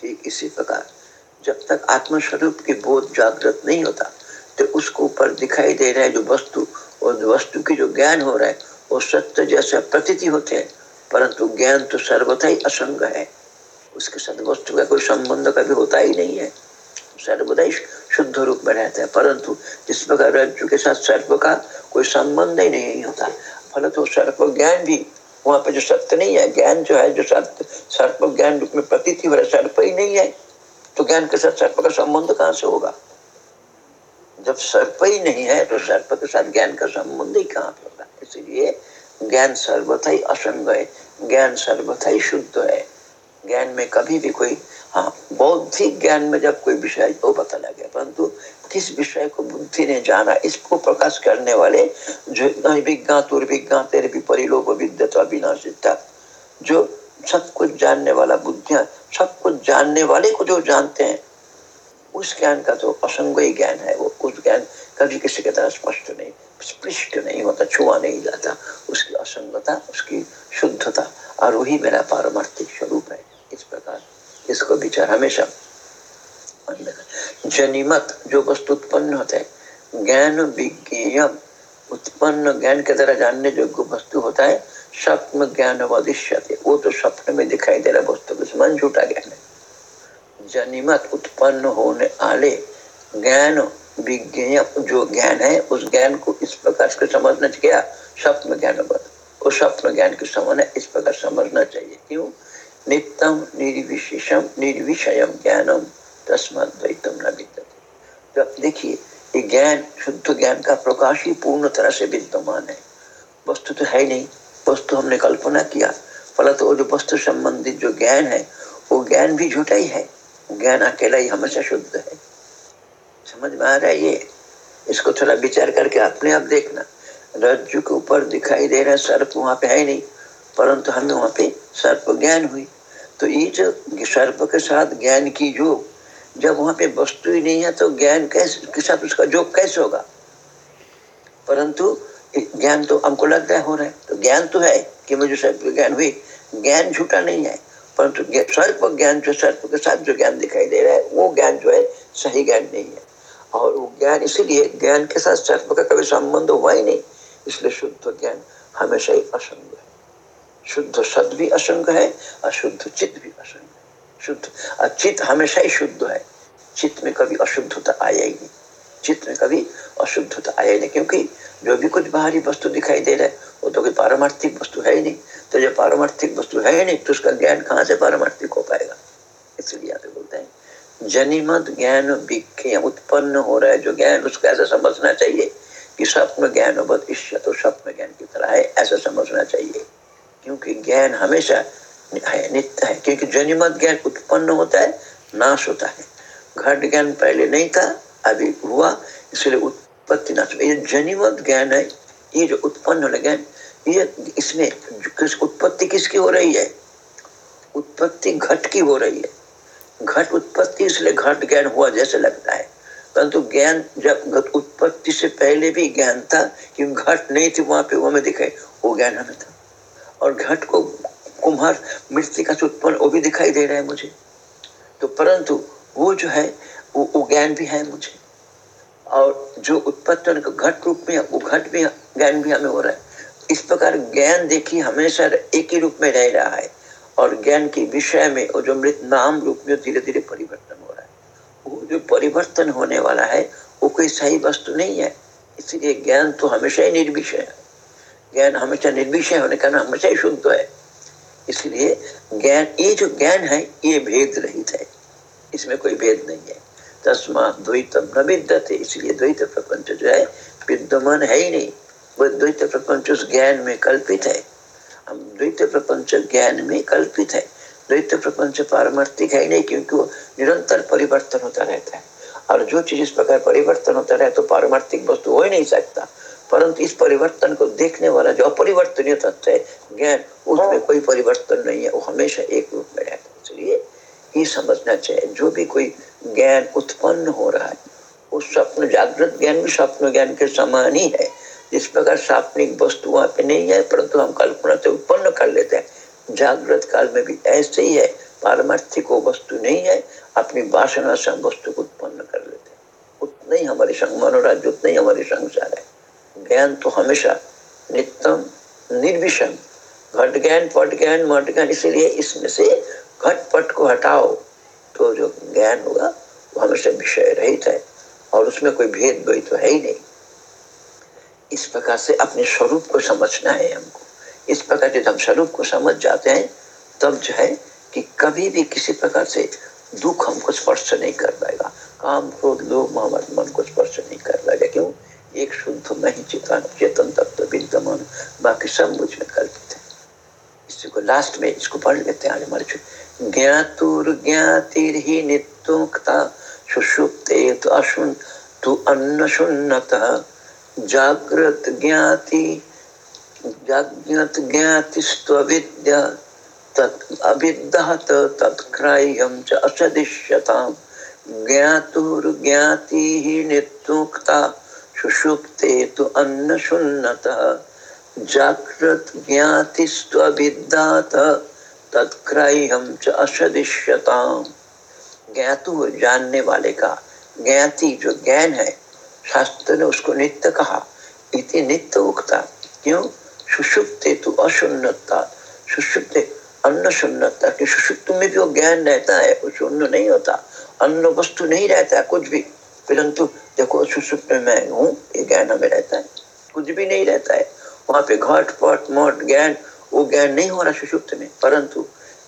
ठीक इसी प्रकार, जब तक आत्मस्वरूप की बोध जागृत नहीं होता तो उसको ऊपर दिखाई दे रहा है जो वस्तु, और वस्तु की जो ज्ञान हो रहा है, वो सत्य जैसे प्रतीति होते हैं, परंतु ज्ञान तो सर्वथा ही असंग है। उसके साथ वस्तु का कोई संबंध कभी होता ही नहीं है। सर्वदा ही शुद्ध रूप में रहता है, परंतु जिस प्रकार रज्जु के साथ सर्प का कोई संबंध ही नहीं होता। फल तो सर्प ज्ञान भी, वहाँ पर जो सत्य नहीं है, ज्ञान जो है, जो सत्य सर्प ज्ञान रूप में प्रतीति हो रहा सर्प ही नहीं है। तो ज्ञान के साथ सर्प का संबंध कहाँ से होगा? जब सर्प ही नहीं है तो सर्प के साथ ज्ञान का संबंध ही कहाँ होगा? इसलिए ज्ञान सर्वथा ही असंग है, ज्ञान सर्वथा ही शुद्ध है। ज्ञान में कभी भी कोई हाँ बौद्धिक ज्ञान में जब कोई विषय, वो पता लगे परंतु किस विषय को बुद्धि ने जाना, इसको प्रकाश करने वाले जो विज्ञा तुर्विज्ञा तेरे भी परिलोभ, विद्यता विनाशिता जो सब कुछ जानने वाला बुद्धिया, सब कुछ जानने वाले को जो जानते हैं उस ज्ञान का तो असंग ही ज्ञान है वो उस ज्ञान कभी किसी के तरह स्पष्ट नहीं स्पृष्ट नहीं होता छुआ नहीं जाता उसकी असंगता उसकी शुद्धता और वही मेरा पारमार्थिक स्वरूप है इस प्रकार इसको विचार हमेशा जनिमत जो वस्तु उत्पन्न होता है ज्ञान विज्ञेय उत्पन्न ज्ञान के द्वारा जानने योग्य वस्तु होता है स्वप्न ज्ञान वो तो स्वप्न में दिखाई दे रहा वस्तु मन झूठा ज्ञान है जनिमत उत्पन्न होने वाले ज्ञान विज्ञेय जो ज्ञान है, उस ज्ञान को इस प्रकार से समझना चाहिए। स्वप्न ज्ञान वो स्वप्न ज्ञान के समान है, इस प्रकार समझना चाहिए। क्यों? नित्यम निर्विशेषम निर्विषयम ज्ञानम तस्मद्वैतम न विद्यते। तो देखिए, ये ज्ञान, शुद्ध ज्ञान का प्रकाश ही पूर्ण तरह से विद्यमान है। वस्तु तो है नहीं। वस्तु हमने कल्पना किया। फलत वो जो वस्तु संबंधित जो ज्ञान है, वो ज्ञान भी झूठा ही है। ज्ञान अकेला ही हमेशा शुद्ध है। समझ में आ रहा है ये? इसको थोड़ा विचार करके अपने आप देखना। रज्जु के ऊपर दिखाई दे रहा सर्प वहाँ पे है नहीं, परंतु हमें वहाँ पे सर्प ज्ञान हुई। तो ये जो सर्प के साथ ज्ञान की योग, जब वहाँ पे वस्तु ही नहीं है तो ज्ञान कैसे, के साथ उसका योग कैसे होगा? परंतु ज्ञान तो हमको लगता है, हो रहा है। तो ज्ञान तो है कि मुझे सर्प ज्ञान हुई, ज्ञान झूठा नहीं है। परंतु सर्प ज्ञान जो सर्प के साथ जो ज्ञान दिखाई दे रहा है, वो ज्ञान जो है सही ज्ञान नहीं है। और वो ज्ञान इसीलिए ज्ञान के साथ सर्प का कभी संबंध हुआ ही नहीं, इसलिए शुद्ध ज्ञान हमेशा ही असंग है। शुद्ध सद भी असंग है और शुद्ध चित्त भी असंग है। शुद्ध, और चित्त हमेशा ही शुद्ध है। चित्त में कभी अशुद्धता नहीं। चित्त में कभी अशुद्धता आया ही नहीं, क्योंकि जो भी कुछ बाहरी वस्तु दिखाई दे रहा है, वो तो कोई पारमार्थिक वस्तु है ही नहीं। तो जो पारमार्थिक वस्तु है ही नहीं तो उसका ज्ञान कहाँ से पारमार्थिक हो पाएगा? इसलिए यहाँ बोलते हैं, जनिमत ज्ञान उत्पन्न हो रहा है। जो ज्ञान, उसको ऐसा समझना चाहिए कि स्वप्न ज्ञान तो स्वप्न ज्ञान की तरह है, ऐसा समझना चाहिए। क्योंकि ज्ञान हमेशा है, नित्य है, क्योंकि जनिमत ज्ञान उत्पन्न होता है, नाश होता है। घट ज्ञान पहले नहीं था, अभी हुआ, इसलिए उत्पत्ति नाश ये जनिमत ज्ञान है ये जो उत्पन्न होने ज्ञान ये इसमें किस उत्पत्ति किसकी हो रही है? उत्पत्ति घट की हो रही है। घट उत्पत्ति इसलिए घट ज्ञान हुआ जैसे लगता है। परंतु ज्ञान जब उत्पत्ति से पहले भी ज्ञान था कि घट नहीं थी वहाँ पे वो हमें दिखाई वो ज्ञान हमें था। और घट को कुम्हार मृतिका से उत्पन्न वो भी दिखाई दे रहा है मुझे। तो परंतु वो जो है वो, वो ज्ञान भी है मुझे। और जो उत्पत्ति घट रूप में, वो घट भी, ज्ञान भी हमें हो रहा है। इस प्रकार ज्ञान देखिए, हमेशा एक ही रूप में रह रहा है। और ज्ञान के विषय में और जो मृत नाम रूप में धीरे धीरे परिवर्तन हो रहा है। वो जो परिवर्तन होने वाला है, वो कोई सही वस्तु नहीं है। इसलिए ज्ञान तो हमेशा ही निर्विषय है। ज्ञान हमेशा निर्विषय होने का हमेशा ही शुद्ध है। इसलिए ज्ञान, ये जो ज्ञान है, ये भेद रहित है। इसमें कोई भेद नहीं है। तस्मा द्वैतम न विद्यते इसलिए द्वैत प्रपंच जो है, विद्यमान है ही नहीं। वो द्वैत प्रपंच उस ज्ञान में कल्पित है। हम द्वैत प्रपंच ज्ञान में कल्पित है। द्वैत प्रपंच पारमार्थिक है नहीं, क्योंकि वो निरंतर परिवर्तन होता रहता है। और जो चीज़ इस प्रकार परिवर्तन होता रहे तो पारमार्थिक वस्तु हो ही नहीं सकता। परंतु इस परिवर्तन को देखने वाला जो अपरिवर्तनीय तत्व है, ज्ञान, उसमें कोई परिवर्तन नहीं है। वो हमेशा एक रूप में रहता है। इसलिए ये समझना चाहिए, जो भी कोई ज्ञान उत्पन्न हो रहा है। वो स्वप्न, जागृत ज्ञान भी स्वप्न ज्ञान के समान ही है। जिस प्रकार सापनिक वस्तु वहाँ पे नहीं है, परंतु हम कल्पना से उत्पन्न कर लेते हैं। जागृत काल में भी ऐसे ही है। पारमार्थिक वस्तु नहीं है, अपनी वासना से वस्तु को उत्पन्न कर लेते हैं। उतना ही हमारे संग मनोराज्य उतना ही हमारे संसार है। ज्ञान तो हमेशा नित्यम, निर्विषम। घट ज्ञान, पट ज्ञान, मट ज्ञान, इसीलिए इसमें से घट पट को हटाओ। तो जो ज्ञान होगा वो हमेशा विषय रहित है, और उसमें कोई भेद द्वैत तो है ही नहीं। इस प्रकार से अपने स्वरूप को समझना है हमको। इस प्रकार जब हम स्वरूप को समझ जाते हैं, तब जो है कि कभी भी किसी प्रकार से दुख हमको स्पर्श नहीं कर पाएगा। काम, क्रोध लोग मोहम्मद मन को स्पर्श नहीं कर पाएगा। क्यों? एक शुद्ध नहीं चेतन चेतन, तत्व, विद्यमान, बाकी सब मुझमें कल्पित है। इसी को लास्ट में इसको पढ़ लेते हैं, आगे हमारे ज्ञातुर ज्ञातिर ही नित्योक्ता सुषुप्ते तो अशुन, तु अन्न शून्यतः जागृत ज्ञाति जाग्ञत ज्ञातिस्त्वविद्या तत् अविद्यत तत्क्रह्यं च असदिश्यताम्। ज्ञातुर्ज्ञातिः नित्योक्ता सुषुप्ते तु अन्न शून्यतः जागृत ज्ञातिस्त्वविद्यात तत्क्रह्यं च असदिश्यताम्। ज्ञातु जानने वाले का, ज्ञाति जो ज्ञान है, शास्त्र ने उसको नित्य कहा। इति नित्य उगता क्यों? सुषुप्ते तु अशून्यता सुषुप्त अन्न शून्यता कि सुषुप्त में वो ज्ञान रहता है, वो शून्य नहीं होता। अन्न वस्तु नहीं रहता है कुछ भी। परंतु देखो, सुषुप्त में मैं हूँ, ये ज्ञान हमें रहता है। कुछ भी नहीं रहता है। वहाँ पे घट पट मठ, ज्ञान वो ज्ञान नहीं हो रहा सुषुप्त में, परंतु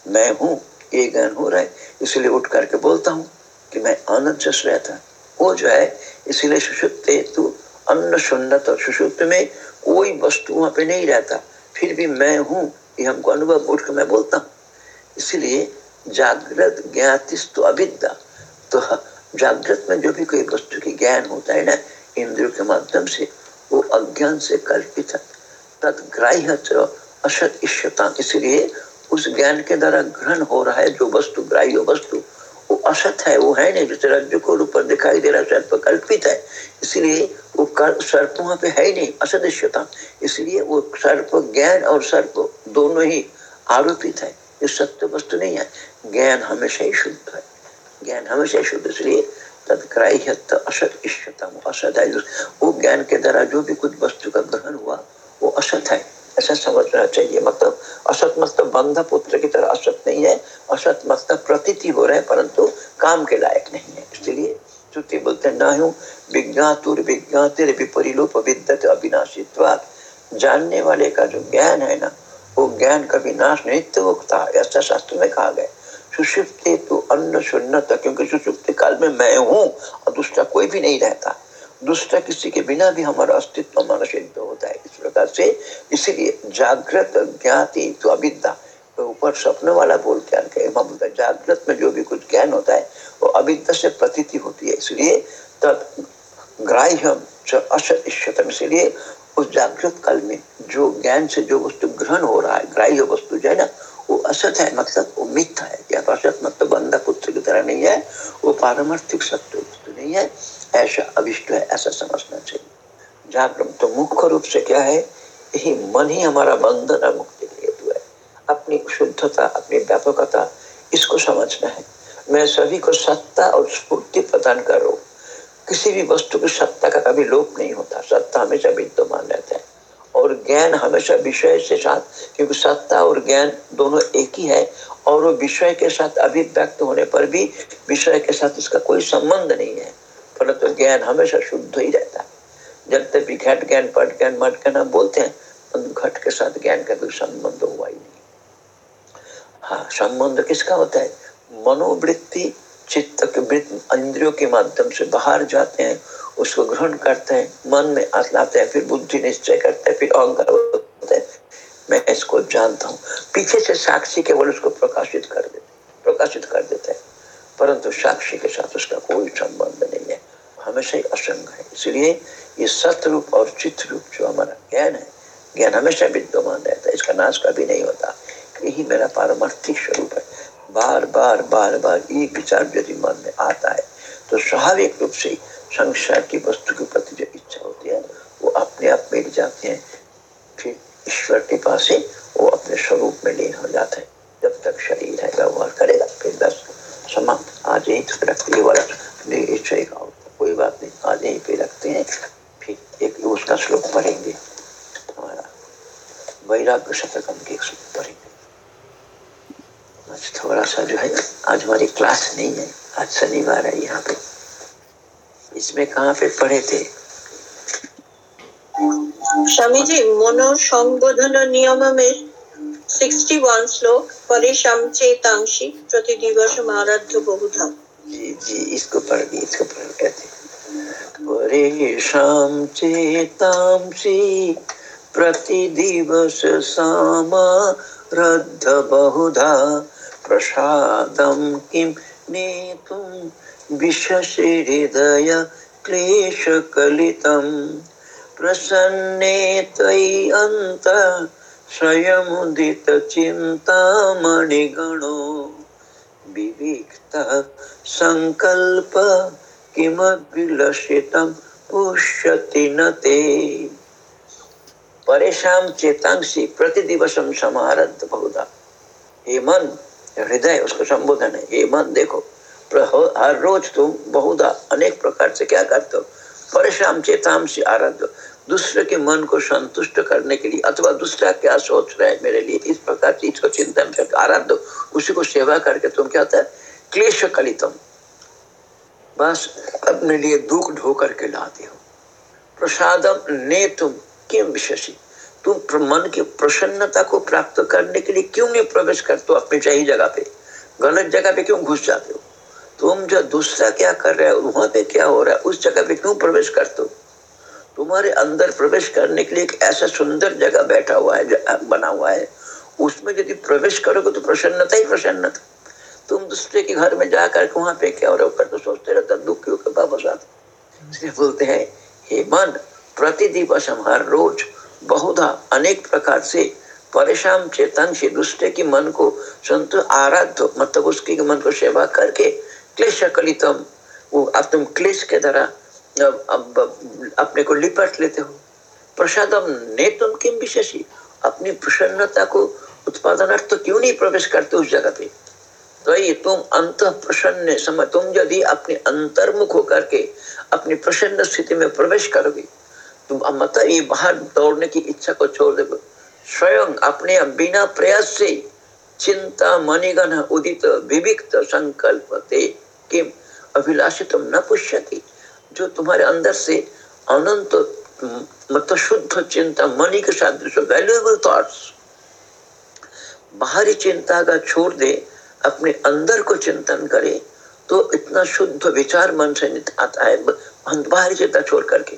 मैं हूँ, ये ज्ञान हो रहा है, इसलिए उठ करके बोलता हूँ कि मैं आनंद जस रहता वो जो है, इसीलिए सुषुप्त तू अन्न सुन्नत और सुषुप्त में कोई वस्तु वहाँ पे नहीं रहता। फिर भी मैं हूँ, ये हमको अनुभव उठ कर मैं बोलता हूँ। इसलिए जागृत ज्ञातिस तो अविद्या। तो जागृत में जो भी कोई वस्तु की ज्ञान होता है ना, इंद्रियों के माध्यम से वो अज्ञान से कल्पित तत्ग्राह्य असत इष्यता। इसलिए उस ज्ञान के द्वारा ग्रहण हो रहा है जो वस्तु, ग्राह्य वस्तु, वो असत है, वो है नहीं, जैसे रज्जु को ऊपर दिखाई दे रहा सर्प कल्पित है। इसलिए वो सर्प वहाँ पे है ही नहीं असदृश्यता इसलिए वो सर्प ज्ञान और सर्प दोनों ही आरोपित है, ये सत्य वस्तु नहीं है। ज्ञान हमेशा ही शुद्ध है। ज्ञान हमेशा ही शुद्ध, इसलिए असत असत है। वो ज्ञान के द्वारा जो भी कुछ वस्तु का ग्रहण हुआ, वो असत है। ऐसा समझना चाहिए। मतलब असत मतलब बंध पुत्र की तरह असत नहीं है, असत मतलब प्रतीति हो रहे परंतु काम के लायक नहीं है। इसलिए बोलते हूँ जानने वाले का जो ज्ञान है ना, वो ज्ञान का विनाश नित्य उगता ऐसा शास्त्र में कहा गया सुषुप्ति तो अन्न क्योंकि सुषुप्ति काल में मैं हूँ और दूसरा कोई भी नहीं रहता। दूसरा किसी के बिना भी हमारा अस्तित्व माना सिद्ध होता है। इस प्रकार से इसीलिए जागृत ज्ञाति तो अविद्या तो ऊपर सपने वाला बोल के बोलता जागृत में जो भी कुछ ज्ञान होता है, वो अविद्या से प्रतीति होती है। इसलिए तब ग्राह्यम असत इसलिए उस जागृत काल में जो ज्ञान से जो वस्तु ग्रहण हो रहा है, ग्राह्य वस्तु जो है ना, वो असत है मतलब वो मिथ्या है। क्या असत मतलब बंदा पुत्र की तरह नहीं है, वो पारमार्थिक सत्य वस्तु नहीं है। ऐसा अभिष्ट है, ऐसा समझना चाहिए। जागरण तो मुख्य रूप से क्या है? यही मन ही हमारा बंधन और मुक्ति का हेतु है। अपनी शुद्धता, अपनी व्यापकता, इसको समझना है। मैं सभी को सत्ता और स्फूर्ति प्रदान कर रहा हूँ। किसी भी वस्तु की सत्ता का कभी लोप नहीं होता। सत्ता हमेशा विद्यमान रहता है। और ज्ञान हमेशा विषय से साथ, क्योंकि सत्ता और ज्ञान दोनों एक ही है, और वो विषय के साथ अभिव्यक्त होने पर भी विषय के साथ इसका कोई संबंध नहीं है। परंतु तो ज्ञान हमेशा शुद्ध ही रहता है। जब तक भी घट ज्ञान पट ज्ञान मट ज्ञान हम बोलते हैं घट के साथ ज्ञान का कोई संबंध हुआ ही नहीं। हाँ संबंध किसका होता है? मनोवृत्ति, चित्त के इंद्रियों के माध्यम से बाहर जाते हैं, उसको ग्रहण करते हैं, मन में लाते हैं, फिर बुद्धि निश्चय करते हैं, फिर अहंकार होते हैं। मैं इसको जानता हूँ। पीछे से साक्षी केवल उसको प्रकाशित कर देते प्रकाशित कर देते हैं। परंतु साक्षी के साथ उसका कोई संबंध नहीं है। हमेशा ही असंग है। इसलिए ये सत्य रूप और चित्त रूप जो हमारा ज्ञान है, ज्ञान हमेशा विद्यमान रहता है, इसका नाश कभी नहीं होता। यही मेरा पारमार्थिक स्वरूप है। बार बार बार बार एक विचार यदि मन में आता है तो स्वाभाविक रूप से संसार की वस्तु के प्रति जो इच्छा होती है, वो अपने आप मिट जाते हैं। फिर ईश्वर के पास ही वो अपने स्वरूप में लीन हो जाता है। जब तक शरीर है, व्यवहार करेगा, फिर बस समाप्त। आज यही तो रखते वाला इच्छा कोई बात नहीं आज यहीं पे रखते हैं। फिर एक उसका श्लोक पढ़ेंगे। हमारा वैराग्य शतकम के श्लोक पढ़ेंगे। आज थोड़ा सा जो है, आज हमारी क्लास नहीं है। आज शनिवार है यहाँ पे। इसमें कहाँ पे पढ़े थे? स्वामी जी मनोसंबोधन नियम में 61 श्लोक, परिशम चेतांशी प्रति दिवस आराध्य बहुधा। जी जी, इसको पढ़ इसको पढ़ कहते परिशम चेतांशी प्रति दिवस सामा, रद्ध बहुधा प्रसादं किं नेतुं, विशसि हृदय क्लेशकलितं प्रसन्ने त्वयि अन्त स्वयमुदितचिन्तामणिगणो विविक्तः सङ्कल्प किमभिलषितं पुष्यति न ते। परेशान चेतांशी प्रतिदिवसम समारद्ध बहुधा हे मन, हृदय, उसको संबोधन है। हे मन, देखो हर रोज तुम बहुधा अनेक प्रकार से क्या करते हो? परेशान चेताम से आराध्य दूसरे के मन को संतुष्ट करने के लिए अथवा दूसरा क्या सोच रहा है मेरे लिए, इस प्रकार को चिंतन करके आराध्य उसी को सेवा करके तुम क्या होता है? क्लेश कलितम बस अपने लिए दुख ढो करके लाते हो प्रसादम ने तुम किम विशेषी। तुम मन की प्रसन्नता को प्राप्त करने के लिए क्यों नहीं प्रवेश करते हो अपनी सही जगह पे? गलत जगह पे क्यों घुस जाते हो? तुम जो दूसरा क्या कर रहे हो, वहाँ पे क्या हो रहा है, उस जगह पे क्यों प्रवेश करते हो? तुम्हारे अंदर प्रवेश करने के लिए एक ऐसा सुंदर जगह बैठा हुआ है बना हुआ है। उसमें यदि प्रवेश करोगे तो प्रसन्नता ही प्रसन्नता। तुम दूसरे के घर में जाकर वहाँ पे क्या हो रहा हो तो सोचते रहता दुख क्यों वापस आते इसलिए बोलते हैं, हे मन, प्रतिदिवस हम हर रोज बहुधा अनेक प्रकार से परेशान, चेतन से दूसरे की मन को संत आराध्य मतलब उसके मन को सेवा करके क्लेश कलितम वो अब तुम क्लेश के द्वारा अपने को लिपट लेते हो। प्रसादम ने तुम किम विशेषी। अपनी प्रसन्नता को उत्पादनार्थ तो क्यों नहीं प्रवेश करते उस जगह पे? तो ये तुम अंत प्रसन्न समय, तुम यदि अपने अंतर्मुख होकर के अपनी प्रसन्न स्थिति में प्रवेश करोगे तुम मतलब ये बाहर दौड़ने की इच्छा को छोड़ दे स्वयं अपने बिना प्रयास से चिंता मणिगण उदित विविक्त संकल्प ते किम अभिलाषित न पुष्यति। जो तुम्हारे अंदर से अनंत मतलब शुद्ध चिंता मणि के सादृश वैल्यूएबल थॉट्स बाहरी चिंता का छोड़ दे अपने अंदर को चिंतन करे तो इतना शुद्ध विचार मन से आता है बाहरी चिंता छोड़ करके।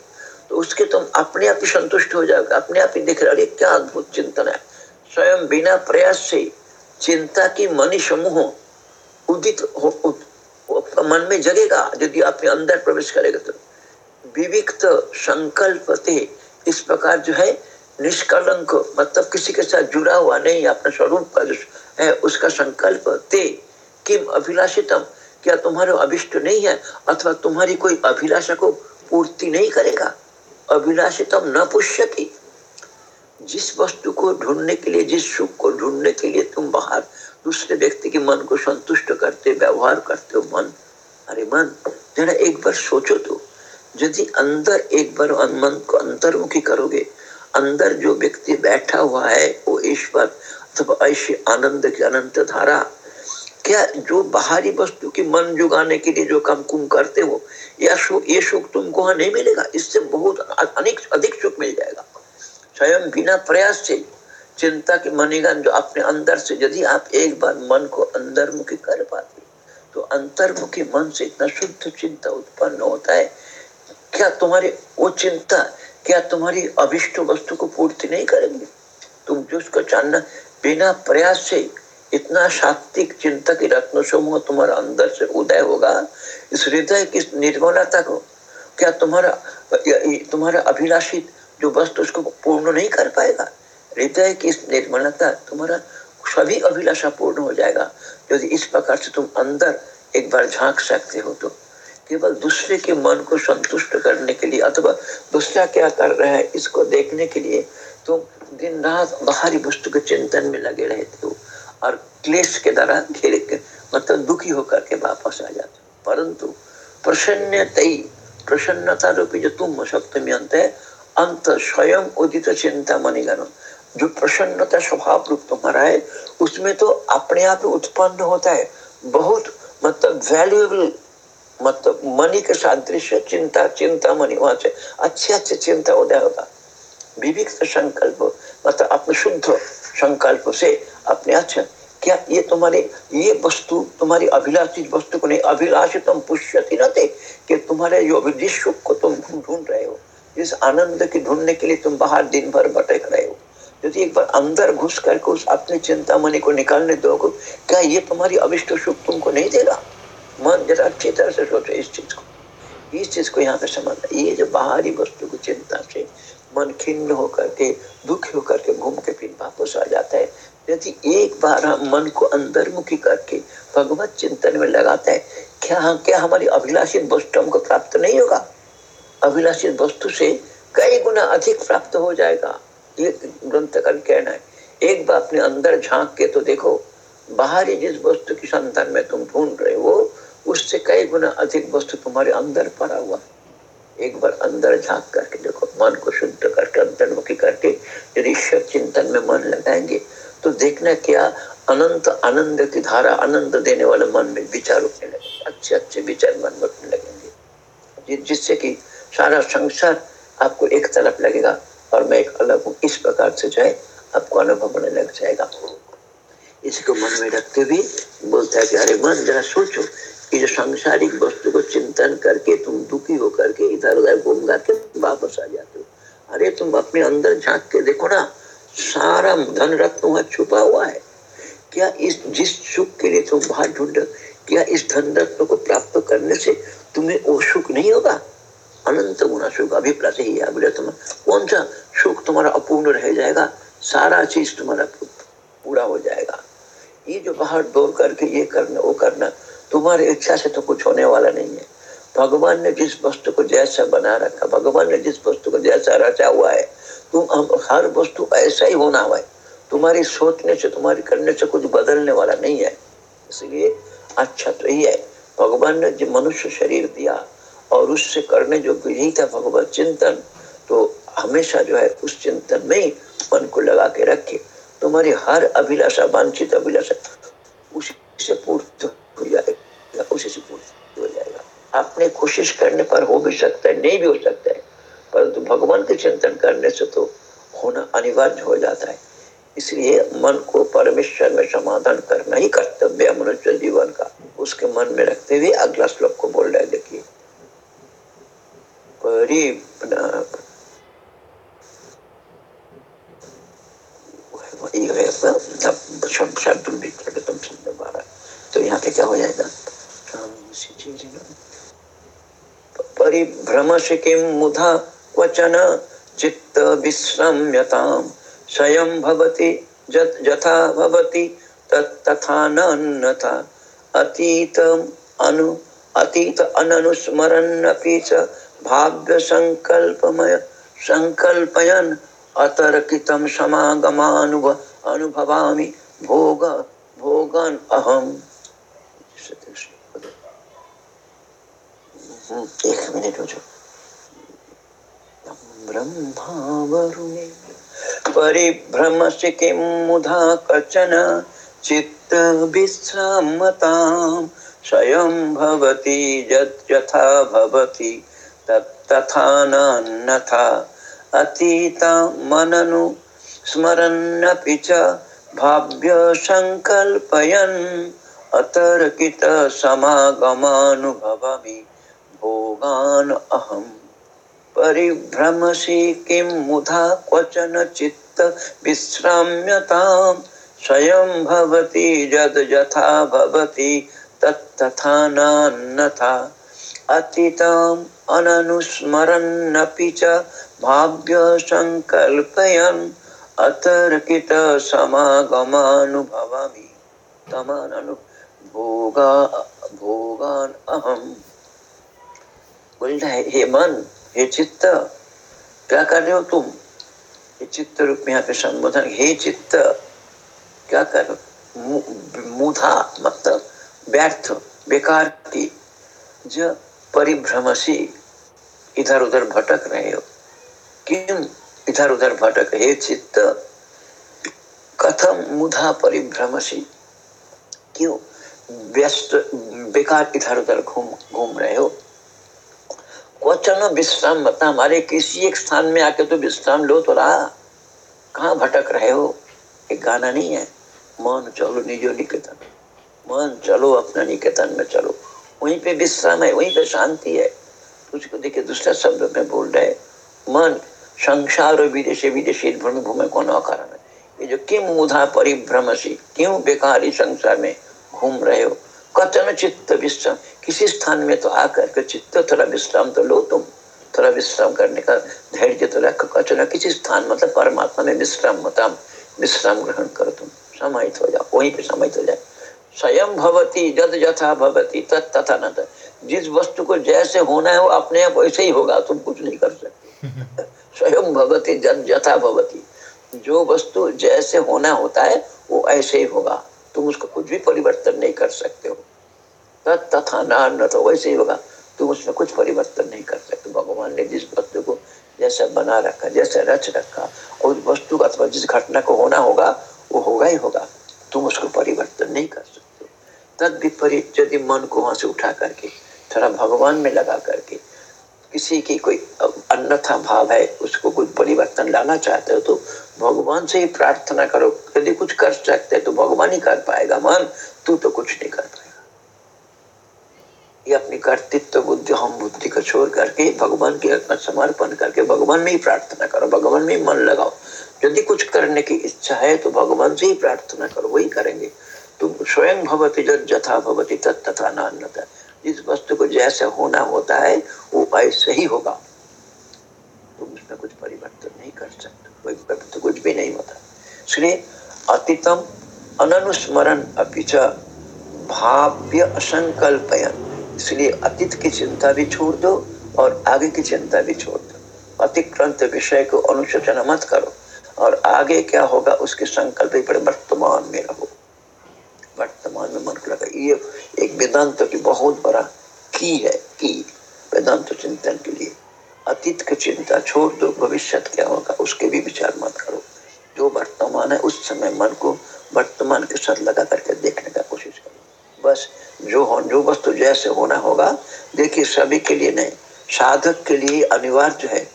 तो उसके तुम अपने आप ही संतुष्ट हो जाओगे अपने आप ही दिख रहे क्या अद्भुत चिंतन है। स्वयं बिना प्रयास से चिंता की मनी समूह उदित हो, मन में जगेगा यदि अपने अंदर प्रवेश करेगा तो। विविक्त संकल्प थे इस प्रकार जो है, निष्कलंक मतलब किसी के साथ जुड़ा हुआ नहीं, अपने स्वरूप का जो है, उसका संकल्प ते। किम अभिलाषितम? क्या तुम्हारे अभिष्ट नहीं है, अथवा तुम्हारी कोई अभिलाषा को पूर्ति नहीं करेगा? अभिलाषितम न पुष्यति। जिस वस्तु को ढूँढने के लिए, जिस सुख को ढूँढने के लिए तुम बाहर दूसरे व्यक्ति के मन को संतुष्ट करते, व्यवहार करते हो, मन अरे मन, जरा एक बार सोचो तो। यदि अंदर एक बार मन को अंतर्मुखी करोगे, अंदर जो व्यक्ति बैठा हुआ है, वो ईश्वर अथवा ऐसी आनंद की अनंत धारा, क्या जो बाहरी वस्तु की मन जुगाने के लिए जो काम कुम करते हो, या सुख ये सुख तुमको वहाँ नहीं मिलेगा? इससे बहुत अनेक, अधिक सुख मिल जाएगा। स्वयं बिना प्रयास से चिंता के मनीगन जो अपने अंदर से, यदि आप एक बार मन को अंदर मुखी कर पाते तो अंतर्मुखी मन से इतना शुद्ध चिंता उत्पन्न होता है। क्या तुम्हारी वो चिंता, क्या तुम्हारी अभिष्ट वस्तु को पूर्ति नहीं करेंगे? तुम जो उसको जानना, बिना प्रयास से इतना सात्विक चिंता की रत्न समूह तुम्हारा अंदर से उदय होगा। इस हृदय की निर्मलता को, क्या तुम्हारा तुम्हारा अभिलाषित जो वस्तु उसको पूर्ण नहीं कर पाएगा? हृदय की निर्मलता तुम्हारा सभी अभिलाषा पूर्ण हो जाएगा। यदि इस प्रकार से तुम अंदर एक बार झाँक सकते हो तो। केवल दूसरे के मन को संतुष्ट करने के लिए अथवा दूसरा क्या कर रहा है, इसको देखने के लिए तुम दिन रात बाहरी वस्तु के चिंतन में लगे रहते हो और क्लेश के द्वारा घेरे के मतलब दुखी होकर के वापस आ जाते हो। परंतु प्रसन्न प्रसन्नता रूपी जो तुम सप्तमी अंत है, अंत स्वयं उदित चिंता मणिगण जो प्रसन्नता स्वभाव रूप तुम्हारा है, उसमें तो अपने आप उत्पन्न होता है। बहुत मतलब वैल्यूएबल मतलब मनी के सादृश्य चिंता चिंता मनी वहाँ से अच्छे अच्छे चिंता उदय होगा विविक्त संकल्प मतलब अपने शुद्ध संकल्प से अपने अच्छा क्या ये तुम्हारे, ये वस्तु, तुम्हारी अभिलाषित वस्तु को नहीं, अभिलाषित तुम पुष्यति न थे कि तुम्हारे जो जिस सुख को तुम ढूंढ रहे हो। इस आनंद के ढूँढने के लिए तुम बाहर दिन भर भटक रहे हो। यदि एक बार अंदर घुस करके उस अपने चिंता मनी को निकालने दो क्या ये तुम्हारी अविष्ट सुख तुमको नहीं देगा? मन जरा अच्छी तरह से सोचो इस चीज़ को। इस चीज़ को यहाँ पे समझना ये जो बाहरी वस्तु की चिंता से मन खिन्न होकर के, दुखी होकर के घूम के फिर वापस आ जाता है। यदि एक बार हम मन को अंदर मुखी करके भगवत चिंतन में लगाता है, क्या हम क्या हमारी अभिलाषित वस्तु हमको प्राप्त नहीं होगा? अभिलाषित वस्तु से कई गुना अधिक प्राप्त हो जाएगा। ग्रंथ का कहना है, एक बार अपने अंदर झाँक के तो देखो, बाहरी जिस वस्तु की संतान में तुम ढूंढ रहे हो, उससे कई गुना अधिक वस्तु तुम्हारे अंदर पड़ा हुआ एक बार अंदर झाँक करके देखो, मन को शुद्ध करके, अंतर्मुखी करके यदि ईश्वर चिंतन में मन लगाएँगे तो देखना क्या अनंत आनंद की धारा, आनंद देने वाले मन में विचार उठने लगे अच्छे अच्छे विचार मन में उठने लगेंगे। जिससे कि सारा संसार आपको एक तरफ़ लगेगा और मैं एक अलग हूँ। इस प्रकार से जो है आपको अनुभव होने लग जाएगा। इसको मन में रखते हुए बोलता है कि, अरे मन, जरा सोचो कि जो सांसारिक वस्तु को चिंतन करके तुम दुखी होकर के इधर उधर घूम करके वापस आ जाते हो। अरे तुम अपने अंदर झाँक के देखो ना, सारा धन रत्न वहाँ छुपा हुआ है। क्या इस, जिस सुख के लिए तुम बाहर ढूंढ क्या इस धन रत्न को प्राप्त करने से तुम्हें वो सुख नहीं होगा? अनंत गुना सुख अभिप्राय ही है तुम। कौन सा सुख तुम्हारा अपूर्ण रह जाएगा? सारा चीज़ तुम्हारा पूरा हो जाएगा। ये जो बाहर दौड़ करके ये करना, वो करना, तुम्हारी इच्छा से तो कुछ होने वाला नहीं है। भगवान ने जिस वस्तु को जैसा बना रखा, भगवान ने जिस वस्तु को जैसा रचा हुआ है, तुम हर वस्तु ऐसा ही होना हुआ है। तुम्हारी सोचने से, तुम्हारी करने से कुछ बदलने वाला नहीं है। इसलिए अच्छा तो यही है। भगवान ने जो मनुष्य शरीर दिया और उससे करने जो यही था भगवत चिंतन तो हमेशा जो है उस चिंतन में मन को लगा के रखे। तुम्हारी हर अभिलाषा, वांछित अभिलाषा, उसी से पूर्त हो जाएगा, उसी से पूर्त हो जाएगा। अपने कोशिश करने पर हो भी सकता है, नहीं भी हो सकता है, परंतु भगवान के चिंतन करने से तो होना अनिवार्य हो जाता है। इसलिए मन को परमेश्वर में समाधान करना ही कर्तव्य मनुष्य जीवन का। उसके मन में रखते हुए अगला श्लोक को बोल रहे देखिए। तो यहाँ पे क्या हो जाएगा? किम मुधा वचन, चित्त विश्रम्यताम। स्वयं भवति तथा नन्यथा अतीत अनु अतीत अननुस्मरन् अपि च भाव्य संकल्पमय संकल्पयन अतर्कितम समागमानुभव अनुभवामि भोग भोगन अहम। एक मिनट हो जाओ ब्रह्मा वरुणे किं मुधा कचन स्वयं भवति यथा भवति। तथा नथा अतीता मननु स्मरन्नपि च भाव्य सङ्कल्पयन् अतर्कित समागमानुभवामि भोगान् अहम् परिभ्रमसि किं मुधा क्वचन चित्त विश्राम्यताम् स्वयं भवति यद् यथा भवति तत्तथा अननुस्मरन्नपि च भाव्य सङ्कल्पयन् अतर्कित तमाननु भोगा, भोगान अहम। बोल है, हे मन, हे चित्त, क्या कर रहे हो तुम? ये चित्त रूप में यहाँ पे संबोधन, हे चित्त, क्या कर हो? मुधा मतलब व्यर्थ, बेकार की, जो परिभ्रमसी। इधर उधर भटक रहे हो। क्यों इधर उधर भटक? हे चित्त, कथम मुधा परिभ्रमसी। क्यों व्यस्त, बेकार इधर उधर घूम घूम रहे हो? क्वचन विश्राम बता हमारे किसी एक स्थान में आके तो विश्राम लो तो रहा। कहाँ भटक रहे हो? एक गाना नहीं है। मन चलो निजो निकेतन। मन चलो अपना निकेतन में चलो। वहीं पे विश्राम है, वहीं पे शांति है। उसको देखिए दूसरा शब्द में बोल रहे मन संसार और विदेश, विदेशी भूमि कौन कारण है। ये जो किम मुधा परिभ्रमसी क्यों बेकार संसार में घूम रहे हो? कथन चित्त विश्राम? किसी स्थान में तो आकर के चित्त थोड़ा विश्राम तो लो तुम। थोड़ा विश्राम करने का धैर्य तो रखो कचना किसी स्थान मतलब परमात्मा में विश्राम मतम विश्राम ग्रहण करो तुम। समाहित हो जाओ, वहीं पे समाहित हो जाए स्वयं भवती, जद यथा भवती तथा न जिस वस्तु को जैसे होना है वो अपने आप वैसे ही होगा तुम कुछ नहीं कर सकते। [LAUGHS] स्वयं भवती जद यथा भवती। जो वस्तु जैसे होना होता है वो ऐसे ही होगा। तुम उसको कुछ भी परिवर्तन नहीं कर सकते हो। तथा न तो वैसे ही होगा। तुम उसमें कुछ परिवर्तन नहीं कर सकते। भगवान ने जिस वस्तु को जैसा बना रखा जैसा रच रखा और उस वस्तु का अथवा जिस घटना को होना होगा वो होगा ही होगा। तुम उसको परिवर्तन नहीं कर सकते तद विपरीत यदि मन को वहाँ से उठा करके थोड़ा भगवान में लगा करके। किसी की कोई अन्यथा भाव है, उसको कोई परिवर्तन लाना चाहते हो तो भगवान से ही प्रार्थना करो। यदि कुछ कर सकते हैं तो भगवान ही कर पाएगा। मन, तू तो कुछ नहीं कर पाएगा। ये अपनी कर्तृत्व बुद्धि हम बुद्धि को छोड़ करके, भगवान की के समर्पण करके, भगवान में ही प्रार्थना करो। भगवान में ही मन लगाओ। यदि कुछ करने की इच्छा है तो भगवान से ही प्रार्थना करो। वही करेंगे। तुम स्वयं भवती जब जथा भवती तथा नान्यता जिस वस्तु को जैसे होना होता है, वो ऐसे ही होगा। तुम उसमें कुछ परिवर्तन नहीं कर सकते, कोई तो कुछ भी नहीं होता। इसलिए अतीतम अनुस्मरण अपिच भाव्य असंकल्पयन। इसलिए अतीत की चिंता भी छोड़ दो और आगे की चिंता भी छोड़ दो। अतिक्रांत विषय को अनुशोचन मत करो और आगे क्या होगा उसके संकल्प वर्तमान में रहो। वर्तमान में मन को लगा, ये एक वेदांत की बहुत बड़ा की है की वेदांत चिंतन के लिए अतीत की चिंता छोड़ दो भविष्य क्या होगा, उसके भी विचार मत करो। जो वर्तमान है, उस समय मन को वर्तमान के साथ लगा करके देखने का कोशिश करो। बस जो हो, जो वस्तु जैसे होना होगा, देखिए सभी के लिए नहीं, साधक के लिए अनिवार्य है।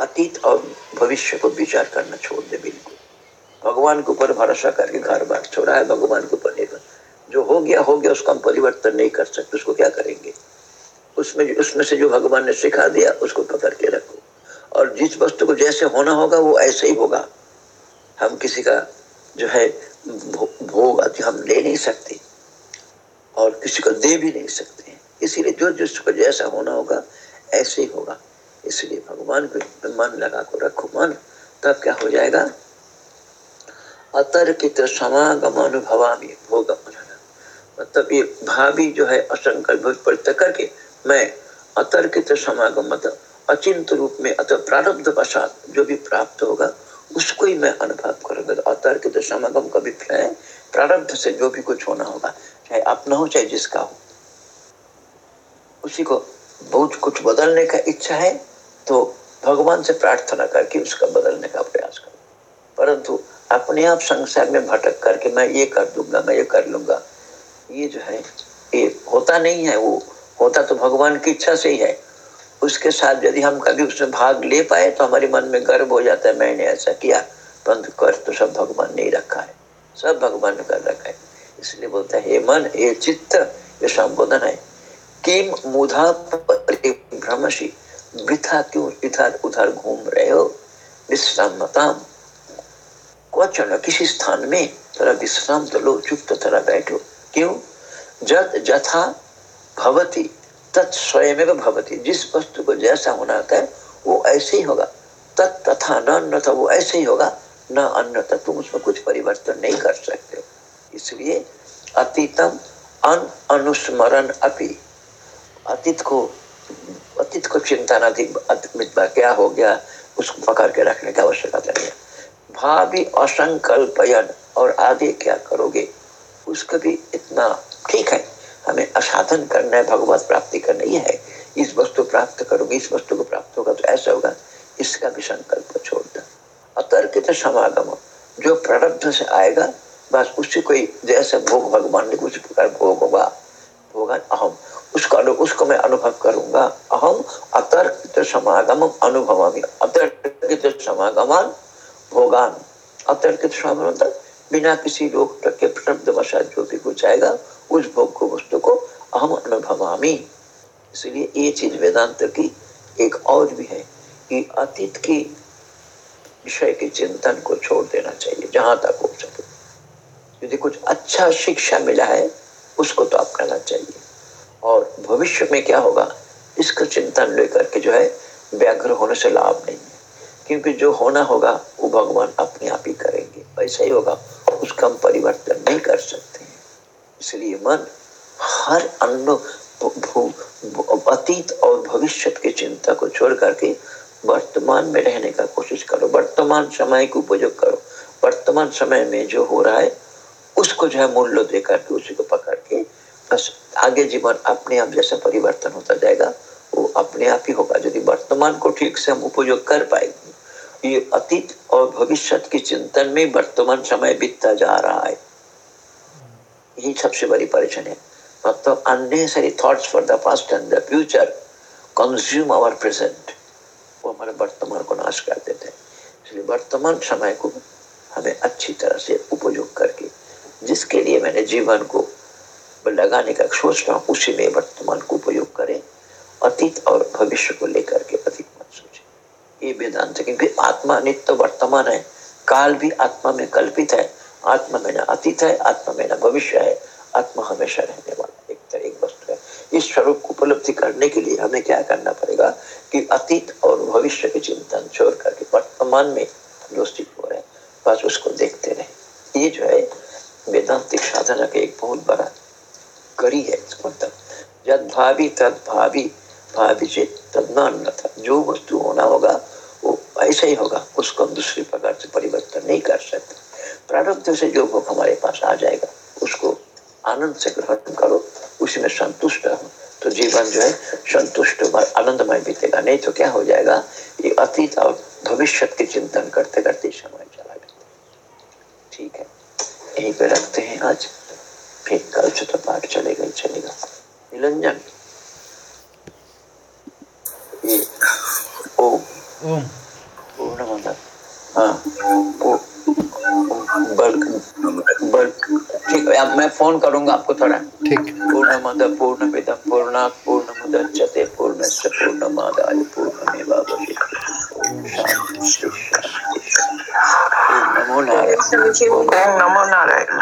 अतीत और भविष्य को विचार करना छोड़ दे बिल्कुल। भगवान के ऊपर भरोसा करके घर बार छोड़ा है भगवान के ऊपर निर्भर जो हो गया हो गया, उसका हम परिवर्तन नहीं कर सकते, उसको क्या करेंगे? उसमें उसमें से जो भगवान ने सिखा दिया, उसको पकड़ के रखो। और जिस वस्तु को जैसे होना होगा, वो ऐसे ही होगा। हम किसी का जो है भोग हम ले नहीं सकते और किसी को दे भी नहीं सकते। इसीलिए जो जिसको जैसा होना होगा, ऐसे ही होगा। इसलिए भगवान को मन लगा को रखो मन, तब क्या हो जाएगा? अतर्कित समागम अनुभवामी भोग मतलब ये भाभी जो है असंकल्प करके मैं अतर्कित समागम मतलब अचिंत रूप में अथवा प्रारब्ध पश्चात जो भी प्राप्त होगा, उसको ही मैं अनुभव करूँगा। तो अतर्कित समागम का भी है प्रारब्ध से जो भी कुछ होना होगा, चाहे अपना हो, चाहे जिसका हो। उसी को बहुत कुछ बदलने का इच्छा है तो भगवान से प्रार्थना करके उसका बदलने का प्रयास अपने आप संसार में भटक करके मैं ये कर दूँगा, मैं ये कर लूँगा। ये जो है, ये होता नहीं है वो। होता तो भगवान की इच्छा से ही है। उसके साथ यदि हम कभी उसमें भाग ले पाए तो हमारे मन में गर्व हो जाता है, मैंने ऐसा किया। परंतु कर तो सब भगवान ने रखा है। सब भगवान ने कर रखा है। इसलिए बोलता है, हे मन, हे चित्त, ये संबोधन है। किम मुधा भ्रमशी वृथा क्यों इधर उधर घूम रहे हो? विश्राम क्वचन किसी स्थान में थोड़ा विश्राम तो लो चुप तो थोड़ा बैठो। क्यों? जत जथा भवती तत्स्वयं भवती। जिस वस्तु को जैसा होना होता है, वो ऐसे ही होगा। तत् तथा न अन्य था वो ऐसे ही होगा। न अन्य था तुम उसमें कुछ परिवर्तन नहीं कर सकते। इसलिए अतीतम अन अनुस्मरण अपी। अतीत को अतीत को चिंता न थी क्या हो गया, उसको पकड़ के रखने की आवश्यकता नहीं है। भावी असंकल्पयन और आगे क्या करोगे? उसका भी इतना ठीक है। हमें असाधन करना है भगवत प्राप्ति करनी है। इस वस्तु प्राप्त करोगे इस वस्तु को प्राप्त होगा तो ऐसा होगा इसका भी संकल्प छोड़ दो। अतर्कित समागम जो प्रारब्ध से आएगा बस उसी कोई जैसे भोग भगवान ने कुछ प्रकार भोग होगा। भोगन अहम। उसको अनु, उसको मैं अनुभव करूँगा। अहम अतर्कित समागम अनुभव अतर्कित समागमान भोगान अतर्कित समागम मतलब बिना किसी रोग के प्रबद्ध वशात जो भी कुछ आएगा, उस भोग को, वस्तु को अहम अनुभवामी। इसलिए ये चीज़ वेदांत की एक और भी है कि अतीत की विषय के चिंतन को छोड़ देना चाहिए, जहाँ तक हो सके। यदि कुछ अच्छा शिक्षा मिला है, उसको तो आप करना चाहिए। और भविष्य में क्या होगा, इसका चिंतन लेकर के जो है व्याघ्र होने से लाभ नहीं। क्योंकि जो होना होगा, वो भगवान अपने आप ही करेंगे। वैसा ही होगा, उसका हम परिवर्तन नहीं कर सकते। इसलिए मन हर अन्न अतीत और भविष्य के चिंता को छोड़ करके वर्तमान में रहने का कोशिश करो। वर्तमान समय को उपयोग करो। वर्तमान समय में जो हो रहा है, उसको जो है मूल्य दे करके उसी को पकड़ के बस आगे जीवन अपने आप जैसा परिवर्तन होता जाएगा, वो अपने आप ही होगा। यदि वर्तमान को ठीक से हम उपयोग कर पाएँगे ये अतीत और भविष्य के चिंतन में वर्तमान समय बीतता जा रहा है। यही सबसे बड़ी परेशानी है। मतलब unnecessary thoughts for the past and the future consume our present वो हमारे वर्तमान को नाश कर देते हैं। इसलिए वर्तमान समय को हमें अच्छी तरह से उपयोग करके, जिसके लिए मैंने जीवन को लगाने का सोच रहा उसी में वर्तमान को उपयोग करें। अतीत और भविष्य को लेकर के सोचे ये वेदांत क्योंकि आत्मा नित्य वर्तमान है। काल भी आत्मा में कल्पित है। आत्मा में ना अतीत है, आत्मा में ना भविष्य है। आत्मा हमेशा रहने वाला एक तरह एक वस्तु है। इस स्वरूप को उपलब्धि करने के लिए हमें क्या करना पड़ेगा कि अतीत और भविष्य के चिंतन छोड़ करके वर्तमान में जो स्थित हो रहे हैं। बस उसको देखते रहे। ये जो है, वेदांतिक साधना का एक बहुत बड़ा कड़ी है मतलब जब भावी तद भावी भावी से तद न जो वस्तु होना होगा ऐसा ही होगा। उसको हम दूसरी प्रकार से परिवर्तन नहीं कर सकते। प्रारब्ध से जो भोग हमारे पास आ जाएगा, उसको आनंद से ग्रहण करो, उसी में संतुष्ट हो तो जीवन जो है संतुष्ट आनंदमय बीतेगा। नहीं तो क्या हो जाएगा? ये अतीत और भविष्य के चिंतन करते करते समय चला जाता ठीक है। यहीं पे रखते हैं आज। फिर कल से तो पाठ चलेगा। ही चलेगा निरंजन ओ पूर्ण मतलब ठीक अब मैं फ़ोन करूँगा आपको थोड़ा। ठीक। पूर्ण मद पूर्ण पिता पूर्ण पूर्ण मुदच्यते पूर्ण पूर्ण मादाय पूर्ण नमो नारायण। नमो नारायण।